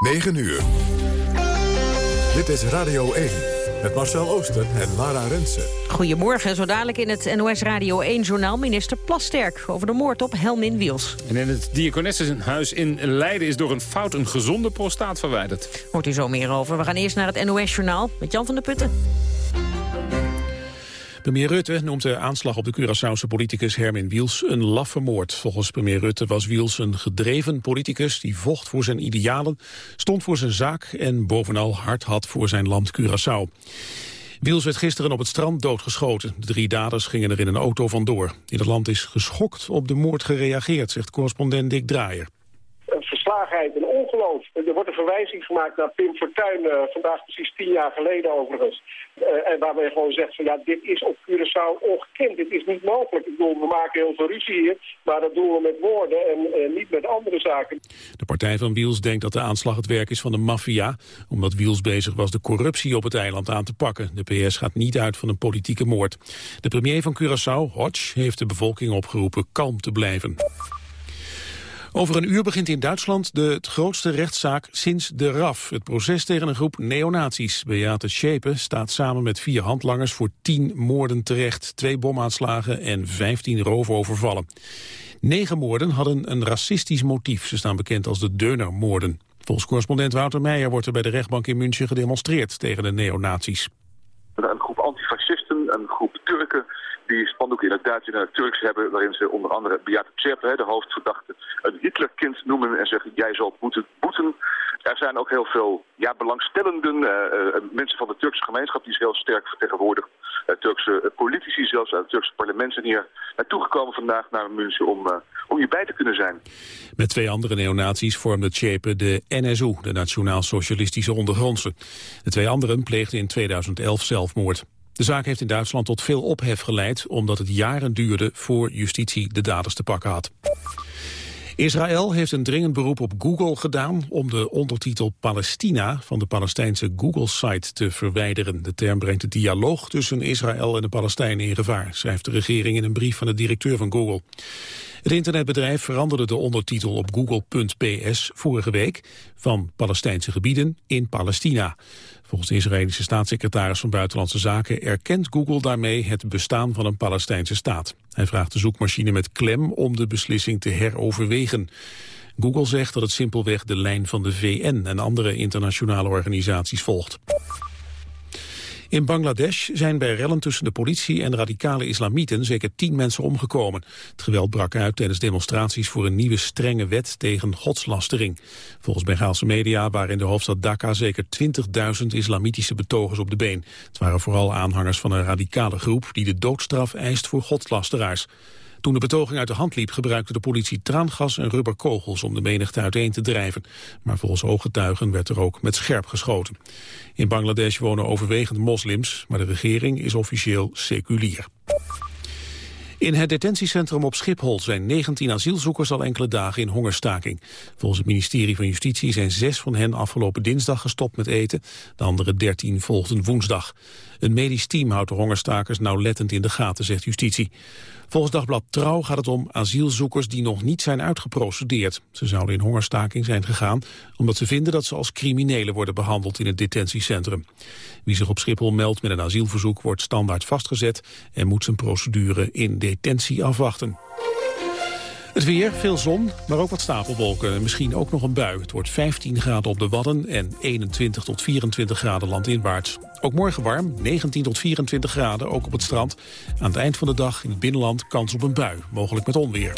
9 uur. Dit is Radio 1 met Marcel Ooster en Lara Rensen. Goedemorgen, zo dadelijk in het NOS Radio 1-journaal... minister Plasterk over de moord op Helmin Wiels. En in het Diakonessenhuis in Leiden is door een fout een gezonde prostaat verwijderd. Hoort u zo meer over. We gaan eerst naar het NOS-journaal met Jan van der Putten. Premier Rutte noemt de aanslag op de Curaçaose politicus Hermin Wiels een laffe moord. Volgens premier Rutte was Wiels een gedreven politicus die vocht voor zijn idealen, stond voor zijn zaak en bovenal hard had voor zijn land Curaçao. Wiels werd gisteren op het strand doodgeschoten. De drie daders gingen er in een auto vandoor. In het land is geschokt op de moord gereageerd, zegt correspondent Dick Draaier verslagenheid en ongeloof. Er wordt een verwijzing gemaakt naar Pim Fortuyn, uh, vandaag precies tien jaar geleden overigens. Uh, en waarbij je gewoon zegt van ja, dit is op Curaçao ongekend. Dit is niet mogelijk. We maken heel veel ruzie hier, maar dat doen we met woorden en niet met andere zaken. De partij van Wiels denkt dat de aanslag het werk is van de maffia, omdat Wiels bezig was de corruptie op het eiland aan te pakken. De PS gaat niet uit van een politieke moord. De premier van Curaçao, Hodge, heeft de bevolking opgeroepen kalm te blijven. Over een uur begint in Duitsland de grootste rechtszaak sinds de RAF. Het proces tegen een groep neonazies. Beate Schepen staat samen met vier handlangers voor tien moorden terecht. Twee bomaanslagen en vijftien roofovervallen. Negen moorden hadden een racistisch motief. Ze staan bekend als de Deunermoorden. Volgens correspondent Wouter Meijer wordt er bij de rechtbank in München gedemonstreerd tegen de neonazies. Een groep antifascisten, een groep Turken die spandoeken in het Duits en het Turks hebben... waarin ze onder andere Beate Zschäpe, de hoofdverdachte, een Hitlerkind noemen... en zeggen, jij zal moeten boeten. Er zijn ook heel veel ja, belangstellenden, uh, uh, mensen van de Turkse gemeenschap... die is heel sterk vertegenwoordigd. Uh, Turkse politici, zelfs uit het Turkse parlement... zijn hier naartoe gekomen vandaag naar München om, om hierbij te kunnen zijn. Met twee andere neonazies vormde Tjepe de NSU, de Nationaal Socialistische Ondergrondse. De twee anderen pleegden in 2011 zelfmoord. De zaak heeft in Duitsland tot veel ophef geleid... omdat het jaren duurde voor justitie de daders te pakken had. Israël heeft een dringend beroep op Google gedaan om de ondertitel Palestina van de Palestijnse Google-site te verwijderen. De term brengt de dialoog tussen Israël en de Palestijnen in gevaar, schrijft de regering in een brief van de directeur van Google. Het internetbedrijf veranderde de ondertitel op google.ps vorige week van Palestijnse gebieden in Palestina. Volgens de Israëlische staatssecretaris van Buitenlandse Zaken erkent Google daarmee het bestaan van een Palestijnse staat. Hij vraagt de zoekmachine met klem om de beslissing te heroverwegen. Google zegt dat het simpelweg de lijn van de VN en andere internationale organisaties volgt. In Bangladesh zijn bij rellen tussen de politie en radicale islamieten zeker tien mensen omgekomen. Het geweld brak uit tijdens demonstraties voor een nieuwe strenge wet tegen godslastering. Volgens Bengaalse media waren in de hoofdstad Dhaka zeker 20.000 islamitische betogers op de been. Het waren vooral aanhangers van een radicale groep die de doodstraf eist voor godslasteraars. Toen de betoging uit de hand liep gebruikte de politie traangas en rubberkogels om de menigte uiteen te drijven. Maar volgens ooggetuigen werd er ook met scherp geschoten. In Bangladesh wonen overwegend moslims, maar de regering is officieel seculier. In het detentiecentrum op Schiphol zijn 19 asielzoekers al enkele dagen in hongerstaking. Volgens het ministerie van Justitie zijn zes van hen afgelopen dinsdag gestopt met eten. De andere 13 volgden woensdag. Een medisch team houdt de hongerstakers nauwlettend in de gaten, zegt justitie. Volgens Dagblad Trouw gaat het om asielzoekers die nog niet zijn uitgeprocedeerd. Ze zouden in hongerstaking zijn gegaan omdat ze vinden dat ze als criminelen worden behandeld in het detentiecentrum. Wie zich op Schiphol meldt met een asielverzoek wordt standaard vastgezet en moet zijn procedure in detentie afwachten. Het weer, veel zon, maar ook wat stapelwolken. Misschien ook nog een bui. Het wordt 15 graden op de Wadden en 21 tot 24 graden landinwaarts. Ook morgen warm, 19 tot 24 graden, ook op het strand. Aan het eind van de dag in het binnenland kans op een bui, mogelijk met onweer.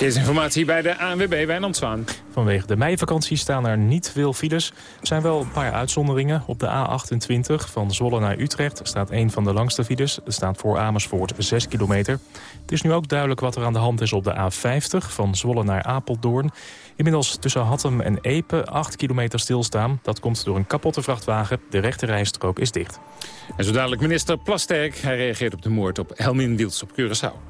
Verkeersinformatie bij de ANWB Wijnand Zwaan. Vanwege de meivakantie staan er niet veel files. Er zijn wel een paar uitzonderingen. Op de A28 van Zwolle naar Utrecht staat een van de langste files. Er staat voor Amersfoort 6 kilometer. Het is nu ook duidelijk wat er aan de hand is op de A50 van Zwolle naar Apeldoorn. Inmiddels tussen Hattem en Epe 8 kilometer stilstaan. Dat komt door een kapotte vrachtwagen. De rechterrijstrook is dicht. En zo dadelijk minister Plasterk. Hij reageert op de moord op Helmin Wiels op Curaçao.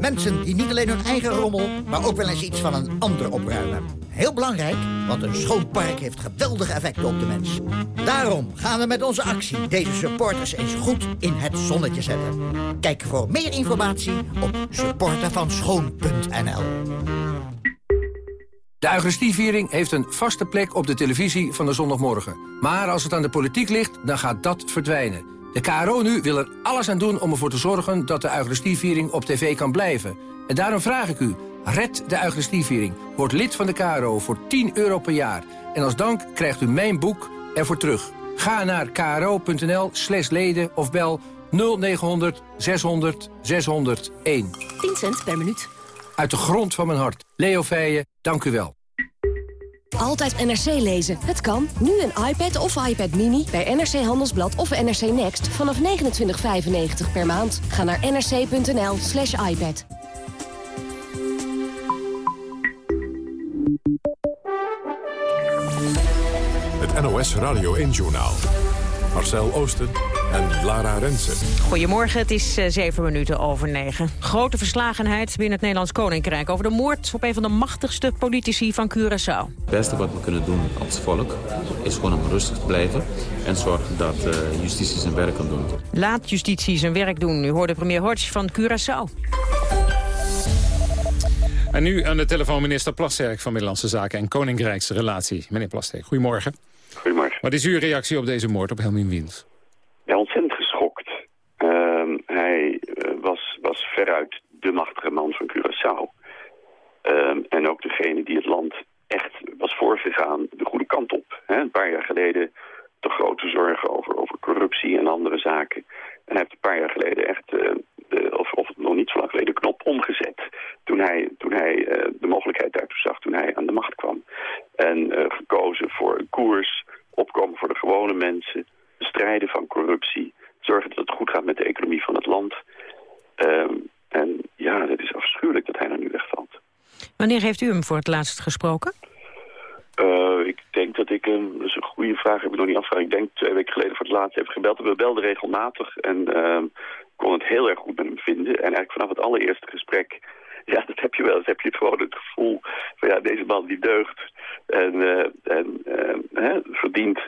Mensen die niet alleen hun eigen rommel, maar ook wel eens iets van een ander opruimen. Heel belangrijk, want een schoon park heeft geweldige effecten op de mens. Daarom gaan we met onze actie deze supporters eens goed in het zonnetje zetten. Kijk voor meer informatie op supportervanschoon.nl De Eucharistieviering heeft een vaste plek op de televisie van de zondagmorgen. Maar als het aan de politiek ligt, dan gaat dat verdwijnen. De KRO nu wil er alles aan doen om ervoor te zorgen dat de Eucharistieviering op tv kan blijven. En daarom vraag ik u, red de Eucharistieviering. Word lid van de KRO voor 10 euro per jaar. En als dank krijgt u mijn boek ervoor terug. Ga naar kro.nl slash leden of bel 0900 600 601. 10 cent per minuut. Uit de grond van mijn hart. Leo Feijen, dank u wel. Altijd NRC lezen. Het kan. Nu een iPad of iPad Mini bij NRC Handelsblad of NRC Next vanaf 29,95 per maand. Ga naar nrc.nl slash iPad. Het NOS Radio 1-journaal. Marcel Oosten en Lara Rensen. Goedemorgen, het is uh, zeven minuten over negen. Grote verslagenheid binnen het Nederlands Koninkrijk... over de moord op een van de machtigste politici van Curaçao. Het beste wat we kunnen doen als volk is gewoon om rustig te blijven... en zorgen dat uh, justitie zijn werk kan doen. Laat justitie zijn werk doen. U hoorde premier Hodge van Curaçao. En nu aan de telefoon minister Plasterk van Middellandse Zaken en Koninkrijksrelatie. Meneer Plasterk, goedemorgen. Goedemorgen. Wat is uw reactie op deze moord op Helmin Wiens? Ja, ontzettend geschokt. Uh, hij uh, was, was veruit de machtige man van Curaçao. Uh, en ook degene die het land echt was voorgegaan de goede kant op. Een paar jaar geleden de grote zorgen over, over corruptie en andere zaken. En hij heeft een paar jaar geleden echt, uh, de, of, of nog niet zo lang geleden, de knop omgezet. Toen hij, toen hij uh, de mogelijkheid daartoe zag, toen hij aan de macht kwam. En gekozen voor een koers, opkomen voor de gewone mensen, bestrijden van corruptie, zorgen dat het goed gaat met de economie van het land. Um, en ja, het is afschuwelijk dat hij er nu wegvalt. Wanneer heeft u hem voor het laatst gesproken? Uh, ik denk dat ik hem, dat is een goede vraag, heb ik nog niet afgevraagd. Ik denk twee weken geleden voor het laatst heb gebeld. We belden regelmatig en uh, kon het heel erg goed met hem vinden. En eigenlijk vanaf het allereerste gesprek, ja, dat heb je wel eens, heb je gewoon het gevoel van ja, deze man die deugt en, uh, en hè, verdient,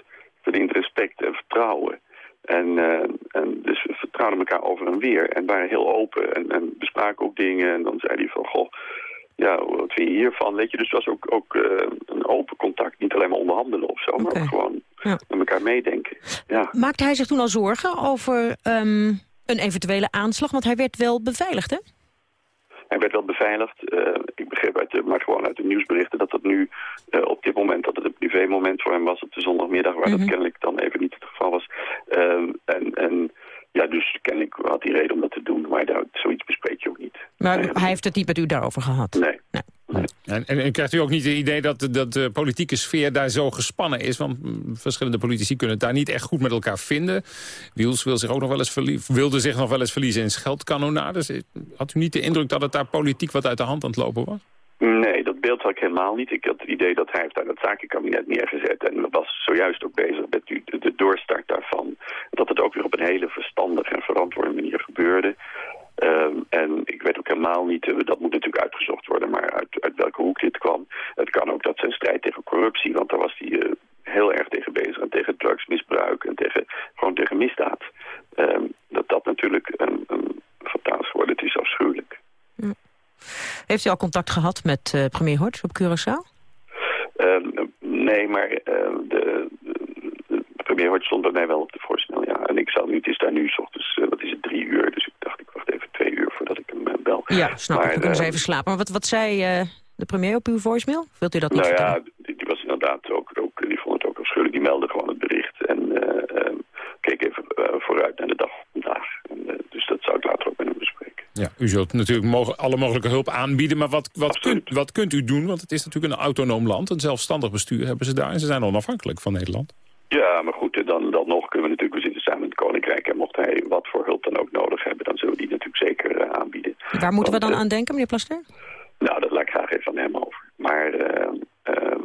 verdient respect en vertrouwen. En, uh, en dus we vertrouwden elkaar over en weer en waren heel open en, en bespraken ook dingen. En dan zei hij van, goh, ja, wat vind je hiervan? Weet je, dus het was ook, ook uh, een open contact. Niet alleen maar onderhandelen of zo, okay. maar ook gewoon ja. met elkaar meedenken. Ja. Maakte hij zich toen al zorgen over um, een eventuele aanslag? Want hij werd wel beveiligd, hè? Hij werd wel beveiligd. Uh, ik begreep uit de, maar gewoon uit de nieuwsberichten dat het nu uh, op dit moment, dat het een privé moment voor hem was op de zondagmiddag, waar mm -hmm. dat kennelijk dan even niet het geval was. Uh, en, en ja, dus kennelijk had hij reden om dat te doen, maar daar, zoiets bespreek je ook niet. Maar nee, hij heeft het niet met u daarover gehad? Nee. nee. nee. En, en, en, krijgt u ook niet het idee dat, dat de politieke sfeer daar zo gespannen is? Want verschillende politici kunnen het daar niet echt goed met elkaar vinden. Wiels wil zich ook nog wel eens wilde zich nog wel eens verliezen in scheldkanonades. Had u niet de indruk dat het daar politiek wat uit de hand aan het lopen was? Nee, dat beeld had ik helemaal niet. Ik had het idee dat hij heeft daar dat zakenkabinet neergezet en was zojuist ook bezig met de, doorstart daarvan. Dat het ook weer op een hele verstandige en verantwoorde manier gebeurde. Um, en ik weet ook helemaal niet, uh, dat moet natuurlijk uitgezocht worden, maar uit, uit welke hoek dit kwam. Het kan ook dat zijn strijd tegen corruptie, want daar was hij uh, heel erg tegen bezig. En tegen drugsmisbruik en tegen, gewoon tegen misdaad. Um, dat dat natuurlijk een, een fataal is geworden. Het is afschuwelijk. Ja. Heeft u al contact gehad met uh, premier Hortz op Curaçao? Um, nee, maar uh, de, de, premier Hortz stond bij mij wel op de voorstel, ja. En ik zal nu, het is daar nu s ochtends, uh, wat is het, drie uur. Dus ik dacht, ik wacht even twee uur voordat ik hem bel. Ja, snap maar, ik. We kunnen eens even slapen. Maar wat, wat zei de premier op uw voicemail? Wilt u dat niet nou ja, die, die, was inderdaad ook, ook, die vond het ook afschuwelijk. Die meldde gewoon het bericht en keek even vooruit naar de dag van vandaag. En, dus dat zou ik later ook met hem bespreken. Ja, u zult natuurlijk mogen, alle mogelijke hulp aanbieden, maar wat, wat, kunt, wat kunt u doen? Want het is natuurlijk een autonoom land, een zelfstandig bestuur hebben ze daar en ze zijn onafhankelijk van Nederland. Ja, maar goed, dan, dan nog kunnen we natuurlijk, we zitten samen in het Koninkrijk en mocht hij wat voor hulp dan ook nodig hebben, dan zullen we die natuurlijk zeker uh, aanbieden. Waar moeten we dan aan denken, meneer Plaster? Nou, dat laat ik graag even aan hem over. Maar eh, eh,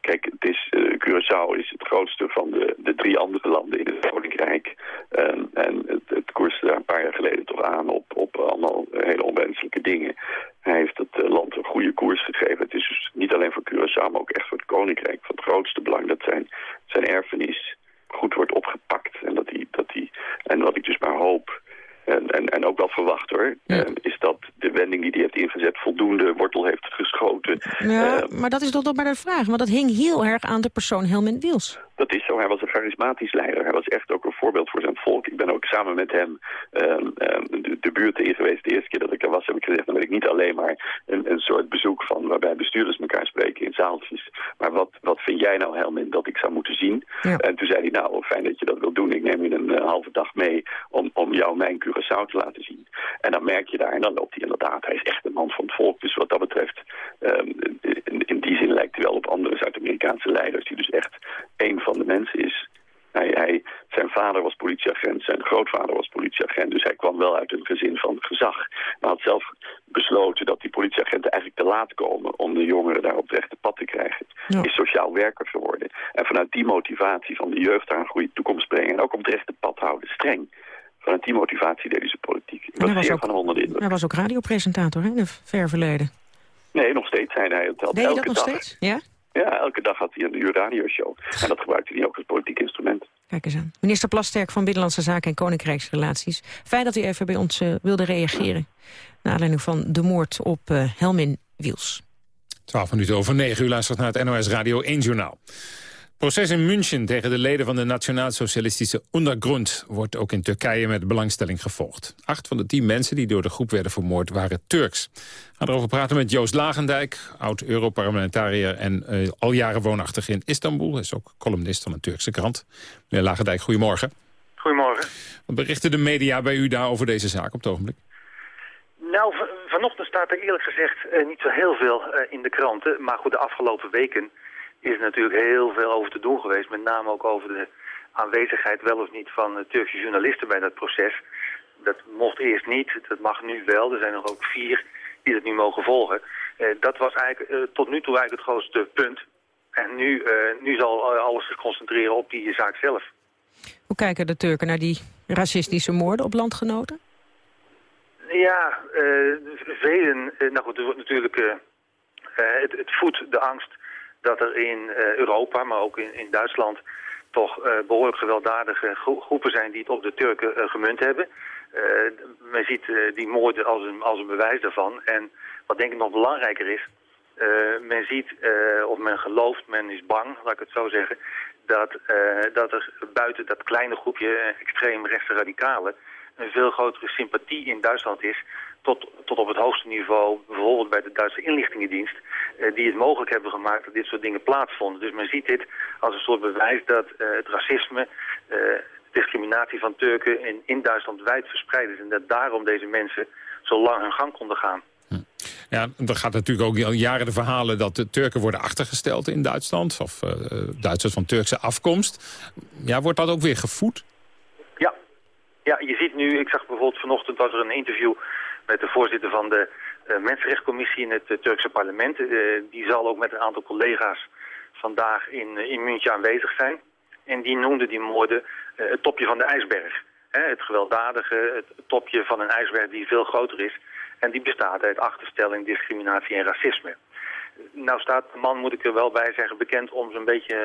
kijk, het is, eh, Curaçao is het grootste van de, de drie andere landen in het Koninkrijk. Eh, en het, het koerste daar een paar jaar geleden toch aan op, op allemaal hele onwenselijke dingen. Hij heeft het eh, land een goede koers gegeven. Het is dus niet alleen voor Curaçao, maar ook echt voor het Koninkrijk van het grootste belang dat zijn, zijn erfenis goed wordt opgepakt. En, dat die, dat die, en wat ik dus maar hoop, en, en, en ook wel verwacht hoor, eh, is dat de wending die hij heeft ingezet voldoende wortel heeft geschoten. Ja, Eh, maar dat is toch nog maar de vraag. Want dat hing heel erg aan de persoon Helmin Wiels. dat is zo. Hij was een charismatisch leider. Hij was echt ook een voorbeeld voor zijn volk. Ik ben ook samen met hem ehm, ehm, de, de buurt in geweest. De eerste keer dat ik er was heb ik gezegd, dan ben ik niet alleen maar een, een soort bezoek van waarbij bestuurders elkaar spreken in zaaltjes. Maar wat, wat vind jij nou Helmin dat ik zou moeten zien? En toen zei hij, nou fijn dat je dat wilt doen. Ik neem je een eh, halve dag mee om, om jou mijn Curaçao te laten zien. En dan merk je daar, en dan loopt hij inderdaad. Hij is echt een man van het volk. Dus wat dat betreft, ehm, in, in die zin lijkt hij wel op andere Zuid-Amerikaanse leiders. Die dus echt één van de mensen is. Hij, hij, zijn vader was politieagent, zijn grootvader was politieagent. Dus hij kwam wel uit een gezin gezag. Maar had zelf besloten dat die politieagenten eigenlijk te laat komen... om de jongeren daar op het rechte pad te krijgen. Is sociaal werker geworden. En vanuit die motivatie van de jeugd daar een goede toekomst brengen... en ook op het rechte pad houden, streng. Vanuit die motivatie hij zijn politiek. Ik was was ook- van onder de indruk. Hij was ook radiopresentator hè, in het ver verleden. Nee, nog steeds zijn hij het. Deed je elke dat nog dag. steeds? Ja? Ja, elke dag had hij een uur radioshow. En dat gebruikte hij ook als politiek instrument. Kijk eens aan. Minister Plasterk van Binnenlandse Zaken en Koninkrijksrelaties. Fijn dat u even bij ons eh, wilde reageren. Naar aanleiding van de moord op eh, Helmin Wiels. 12 minuten over 9 uur luistert naar het NOS Radio 1 Journaal. Proces in München tegen de leden van de Nationaal-Socialistische Untergrund... wordt ook in Turkije met belangstelling gevolgd. Acht van de tien mensen die door de groep werden vermoord waren Turks. We gaan erover praten met Joost Lagendijk, oud-Europarlementariër... en eh, al jaren woonachtig in Istanbul. Hij is ook columnist van een Turkse krant. Meneer Lagendijk, goedemorgen. Goedemorgen. Wat berichten de media bij u daar over deze zaak op het ogenblik? Nou, vanochtend staat er eerlijk gezegd eh, niet zo heel veel eh, in de kranten. Maar goed, de afgelopen weken is er natuurlijk heel veel over te doen geweest. Met name ook over de aanwezigheid wel of niet van eh, Turkse journalisten bij dat proces. Dat mocht eerst niet, dat mag nu wel. Er zijn er ook vier die dat nu mogen volgen. Eh, dat was eigenlijk eh, tot nu toe eigenlijk het grootste punt. En nu, nu zal alles zich concentreren op die zaak zelf. Hoe kijken de Turken naar die racistische moorden op landgenoten? Ja, velen, nou goed, natuurlijk, het, het voedt de angst dat er in eh, Europa, maar ook in, in Duitsland, toch eh, behoorlijk gewelddadige gro- groepen zijn die het op de Turken eh, gemunt hebben. Men ziet die moorden als een, als een bewijs daarvan. En wat denk ik nog belangrijker is, men ziet, of men gelooft, men is bang, laat ik het zo zeggen, dat, dat er buiten dat kleine groepje extreem rechtse radicalen een veel grotere sympathie in Duitsland is tot, tot op het hoogste niveau, bijvoorbeeld bij de Duitse inlichtingendienst, eh, die het mogelijk hebben gemaakt dat dit soort dingen plaatsvonden. Dus men ziet dit als een soort bewijs dat eh, het racisme, eh, discriminatie van Turken in, in Duitsland wijd verspreid is en dat daarom deze mensen zo lang hun gang konden gaan. Ja, er gaat natuurlijk ook al jaren de verhalen dat de Turken worden achtergesteld in Duitsland. Of Duitsers van Turkse afkomst. Ja, wordt dat ook weer gevoed? Ja. ja, je ziet nu, ik zag bijvoorbeeld vanochtend was er een interview met de voorzitter van de eh, Mensenrechtscommissie in het eh, Turkse parlement. Eh, die zal ook met een aantal collega's vandaag in, in München aanwezig zijn. En die noemde die moorden het topje van de ijsberg. Het gewelddadige, het topje van een ijsberg die veel groter is. En die bestaat uit achterstelling, discriminatie en racisme. Nou staat de man, moet ik er wel bij zeggen, bekend om zo'n beetje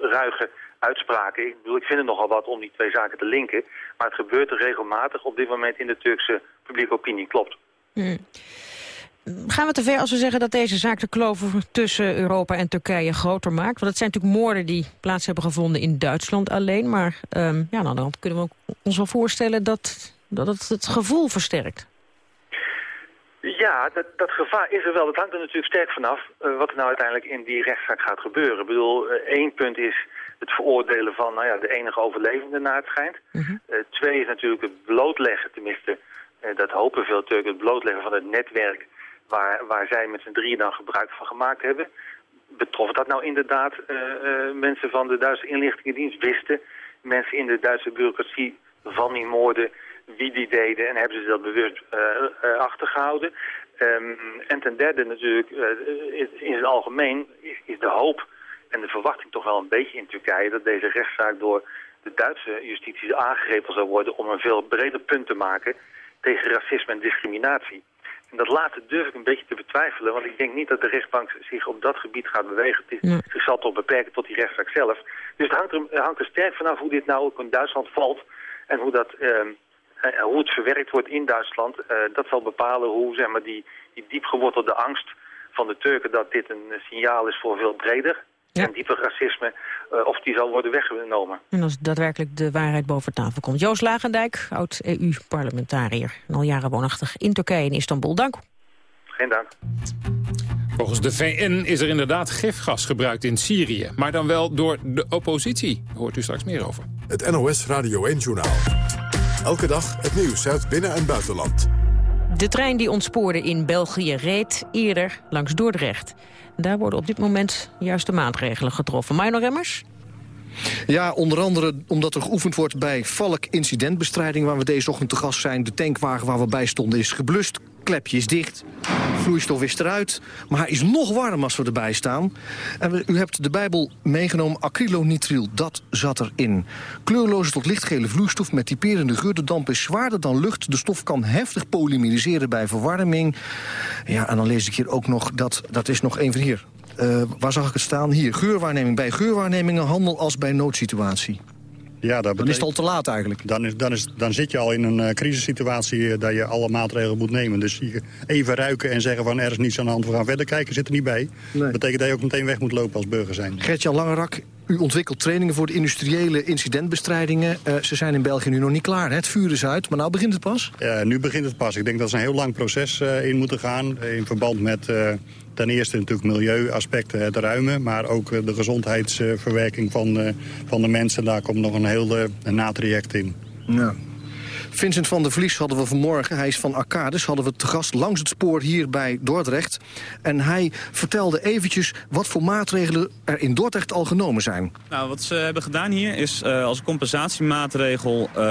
ruige uitspraken. Ik bedoel, ik vind het nogal wat om die twee zaken te linken. Maar het gebeurt er regelmatig op dit moment in de Turkse publieke opinie, klopt. Hmm. Gaan we te ver als we zeggen dat deze zaak de kloof tussen Europa en Turkije groter maakt? Want het zijn natuurlijk moorden die plaats hebben gevonden in Duitsland alleen. Maar ehm, ja, aan de andere hand kunnen we ook ons wel voorstellen dat, dat het het gevoel versterkt. Ja, dat, dat gevaar is er wel. Het hangt er natuurlijk sterk vanaf uh, wat er nou uiteindelijk in die rechtszaak gaat gebeuren. Ik bedoel, uh, één punt is het veroordelen van nou ja, de enige overlevende naar het schijnt. Uh, twee is natuurlijk het blootleggen, tenminste, dat hopen veel Turken, het blootleggen van het netwerk waar, waar zij met z'n drieën dan gebruik van gemaakt hebben. Betrof dat nou inderdaad mensen van de Duitse inlichtingendienst wisten, mensen in de Duitse bureaucratie van die moorden wie die deden en hebben ze dat bewust achtergehouden. Ehm, en ten derde natuurlijk, in het algemeen is, is de hoop en de verwachting toch wel een beetje in Turkije dat deze rechtszaak door de Duitse justitie aangegrepen zal worden om een veel breder punt te maken tegen racisme en discriminatie. En dat laatste durf ik een beetje te betwijfelen, want ik denk niet dat de rechtbank zich op dat gebied gaat bewegen. Het is, Zich zal toch beperken tot die rechtszaak zelf. Dus het hangt er, hangt er sterk vanaf hoe dit nou ook in Duitsland valt en hoe, dat, ehm, eh, hoe het verwerkt wordt in Duitsland. Uh, dat zal bepalen hoe zeg maar, die, die diepgewortelde angst van de Turken dat dit een signaal is voor veel breder en dieper racisme, uh, of die zal worden weggenomen. En als daadwerkelijk de waarheid boven tafel komt. Joost Lagendijk, oud-EU-parlementariër. al jaren woonachtig in Turkije en Istanbul. Dank. Geen dank. Volgens de VN is er inderdaad gifgas gebruikt in Syrië. Maar dan wel door de oppositie. Daar hoort u straks meer over. Het NOS Radio 1-journaal. Elke dag het nieuws uit binnen- en buitenland. De trein die ontspoorde in België reed eerder langs Dordrecht. Daar worden op dit moment juist de maatregelen getroffen. Mino Remmers? Ja, onder andere omdat er geoefend wordt bij Valk incidentbestrijding... waar we deze ochtend te gast zijn. De tankwagen waar we bij stonden is geblust klepje is dicht, vloeistof is eruit. Maar hij is nog warm als we erbij staan. En u hebt de Bijbel meegenomen, acrylonitriel, dat zat erin. Kleurloze tot lichtgele vloeistof met typerende geur. De damp is zwaarder dan lucht. De stof kan heftig polymeriseren bij verwarming. Ja, en dan lees ik hier ook nog, dat, dat is nog van hier. Uh, waar zag ik het staan? Hier, geurwaarneming. Bij geurwaarnemingen handel als bij noodsituatie. Ja, dat dan is het al te laat eigenlijk. Dan, is, dan, is, dan zit je al in een uh, crisissituatie uh, dat je alle maatregelen moet nemen. Dus even ruiken en zeggen van er is niets aan de hand, we gaan verder kijken, zit er niet bij. Dat betekent dat je ook meteen weg moet lopen als burger zijn. Gertjan Langerak, u ontwikkelt trainingen voor de industriële incidentbestrijdingen. Uh, ze zijn in België nu nog niet klaar. Hè? Het vuur is uit, maar nou begint het pas? Ja, nu begint het pas. Ik denk dat ze een heel lang proces in moeten gaan. In verband met ten eerste natuurlijk milieuaspecten, het ruimen... maar ook de gezondheidsverwerking van, van de mensen. Daar komt nog een heel natraject in. Ja. Vincent van der Vlies hadden we vanmorgen, hij is van Arcades... hadden we te gast langs het spoor hier bij Dordrecht. En hij vertelde eventjes wat voor maatregelen er in Dordrecht al genomen zijn. Nou, wat ze hebben gedaan hier is uh, als compensatiemaatregel uh,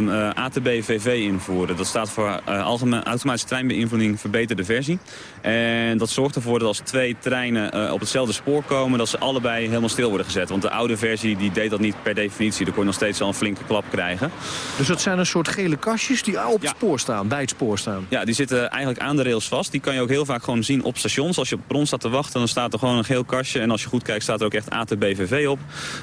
uh, ATB-VV invoeren. Dat staat voor algemeen, automatische treinbeïnvloeding verbeterde versie. En dat zorgt ervoor dat als twee treinen op hetzelfde spoor komen... dat ze allebei helemaal stil worden gezet. Want de oude versie die deed dat niet per definitie. Dan kon je nog steeds al een flinke klap krijgen. Dus dat zijn een soort gele kastjes die op het spoor staan, bij het spoor staan. Ja, die zitten eigenlijk aan de rails vast. Die kan je ook heel vaak gewoon zien op stations. Als je op het bron staat te wachten, dan staat er gewoon een geel kastje. En als je goed kijkt, staat er ook echt ATBVV op.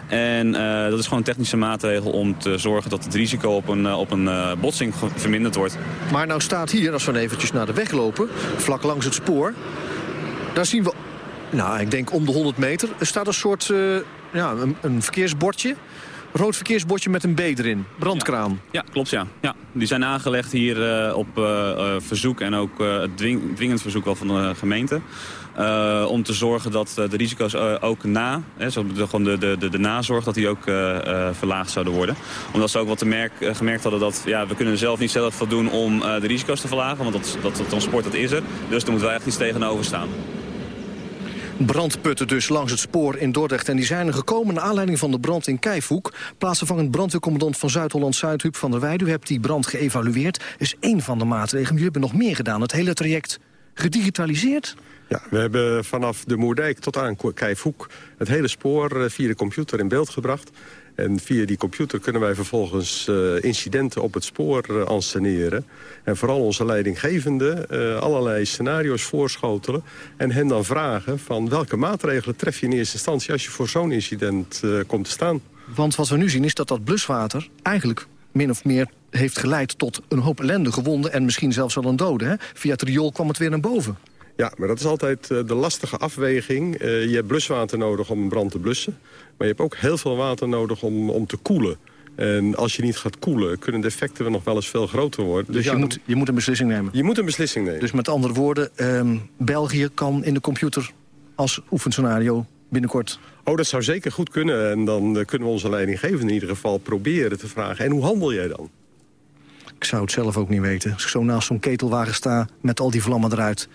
En uh, dat is gewoon een technische maatregel om te zorgen dat het risico op een, uh, op een uh, botsing verminderd wordt. Maar nou staat hier, als we eventjes naar de weg lopen, vlak langs het spoor... daar zien we, nou, ik denk om de 100 meter, er staat een soort ja, een, een verkeersbordje rood verkeersbordje met een B erin. Brandkraan. Ja, klopt ja. ja. Die zijn aangelegd hier uh, op uh, verzoek en ook het dwing, dwingend verzoek wel van de gemeente. om te zorgen dat de risico's ook na, hè, gewoon de, de, de, de nazorg, dat die ook verlaagd zouden worden. Omdat ze ook wat merk, gemerkt hadden dat ja, we kunnen zelf niet zelf wat doen om de risico's te verlagen. Want dat, dat, dat transport dat is er. Dus daar moeten wij echt iets tegenover staan brandputten dus langs het spoor in Dordrecht. En die zijn er gekomen naar aanleiding van de brand in Kijfhoek. Plaatsvervangend brandweercommandant van Zuid-Holland-Zuid, Huub van der Weijden. U hebt die brand geëvalueerd. is één van de maatregelen. Jullie hebben nog meer gedaan. Het hele traject gedigitaliseerd? Ja, we hebben vanaf de Moerdijk tot aan Kijfhoek... het hele spoor eh, via de computer in beeld gebracht. En via die computer kunnen wij vervolgens uh, incidenten op het spoor uh. En vooral onze leidinggevende uh, allerlei scenario's voorschotelen. En hen dan vragen van welke maatregelen tref je in eerste instantie... als je voor zo'n incident komt te staan. Want wat we nu zien is dat dat bluswater eigenlijk min of meer heeft geleid tot een hoop ellende, gewonden... en misschien zelfs wel een dode. Hè? Via het riool kwam het weer naar boven. Ja, maar dat is altijd de lastige afweging. Uh, je hebt bluswater nodig om een brand te blussen. Maar je hebt ook heel veel water nodig om, om te koelen. En als je niet gaat koelen, kunnen de effecten nog wel eens veel groter worden. Dus, je, moet, je moet een beslissing nemen? Je moet een beslissing nemen. Dus met andere woorden, um, België kan in de computer als oefenscenario binnenkort... Oh, dat zou zeker goed kunnen. En dan uh, kunnen we onze leidinggevende in ieder geval proberen te vragen. En hoe handel jij dan? Ik zou het zelf ook niet weten. Als ik zo naast zo'n ketelwagen sta met al die vlammen eruit...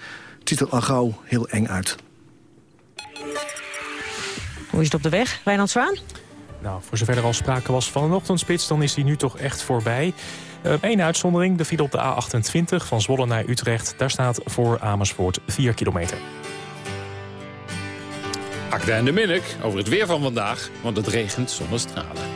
het ziet er al gauw heel eng uit. Hoe is het op de weg, Wijnand Zwaan? Nou, voor zover er al sprake was van een ochtendspits, dan is die nu toch echt voorbij. Eén uitzondering, de file op de A28 van Zwolle naar Utrecht. Daar staat voor Amersfoort 4 kilometer. Akda en de Minnek over het weer van vandaag, want het regent zonnestralen. Op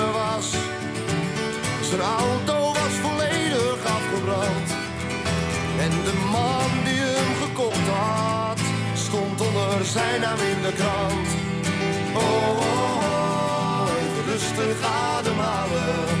Zijn auto was volledig afgebrand. En de man die hem gekocht had, stond onder zijn naam in de krant. Oh, oh, oh even rustig ademhalen.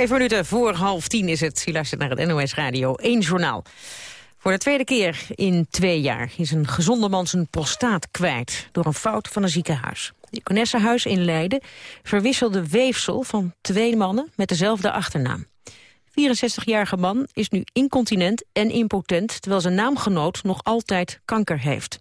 Zeven minuten voor half tien is het. U luistert naar het NOS Radio 1 Journaal. Voor de tweede keer in twee jaar is een gezonde man zijn prostaat kwijt... door een fout van een ziekenhuis. Het Iconessenhuis in Leiden verwisselde weefsel van twee mannen... met dezelfde achternaam. 64-jarige man is nu incontinent en impotent... terwijl zijn naamgenoot nog altijd kanker heeft.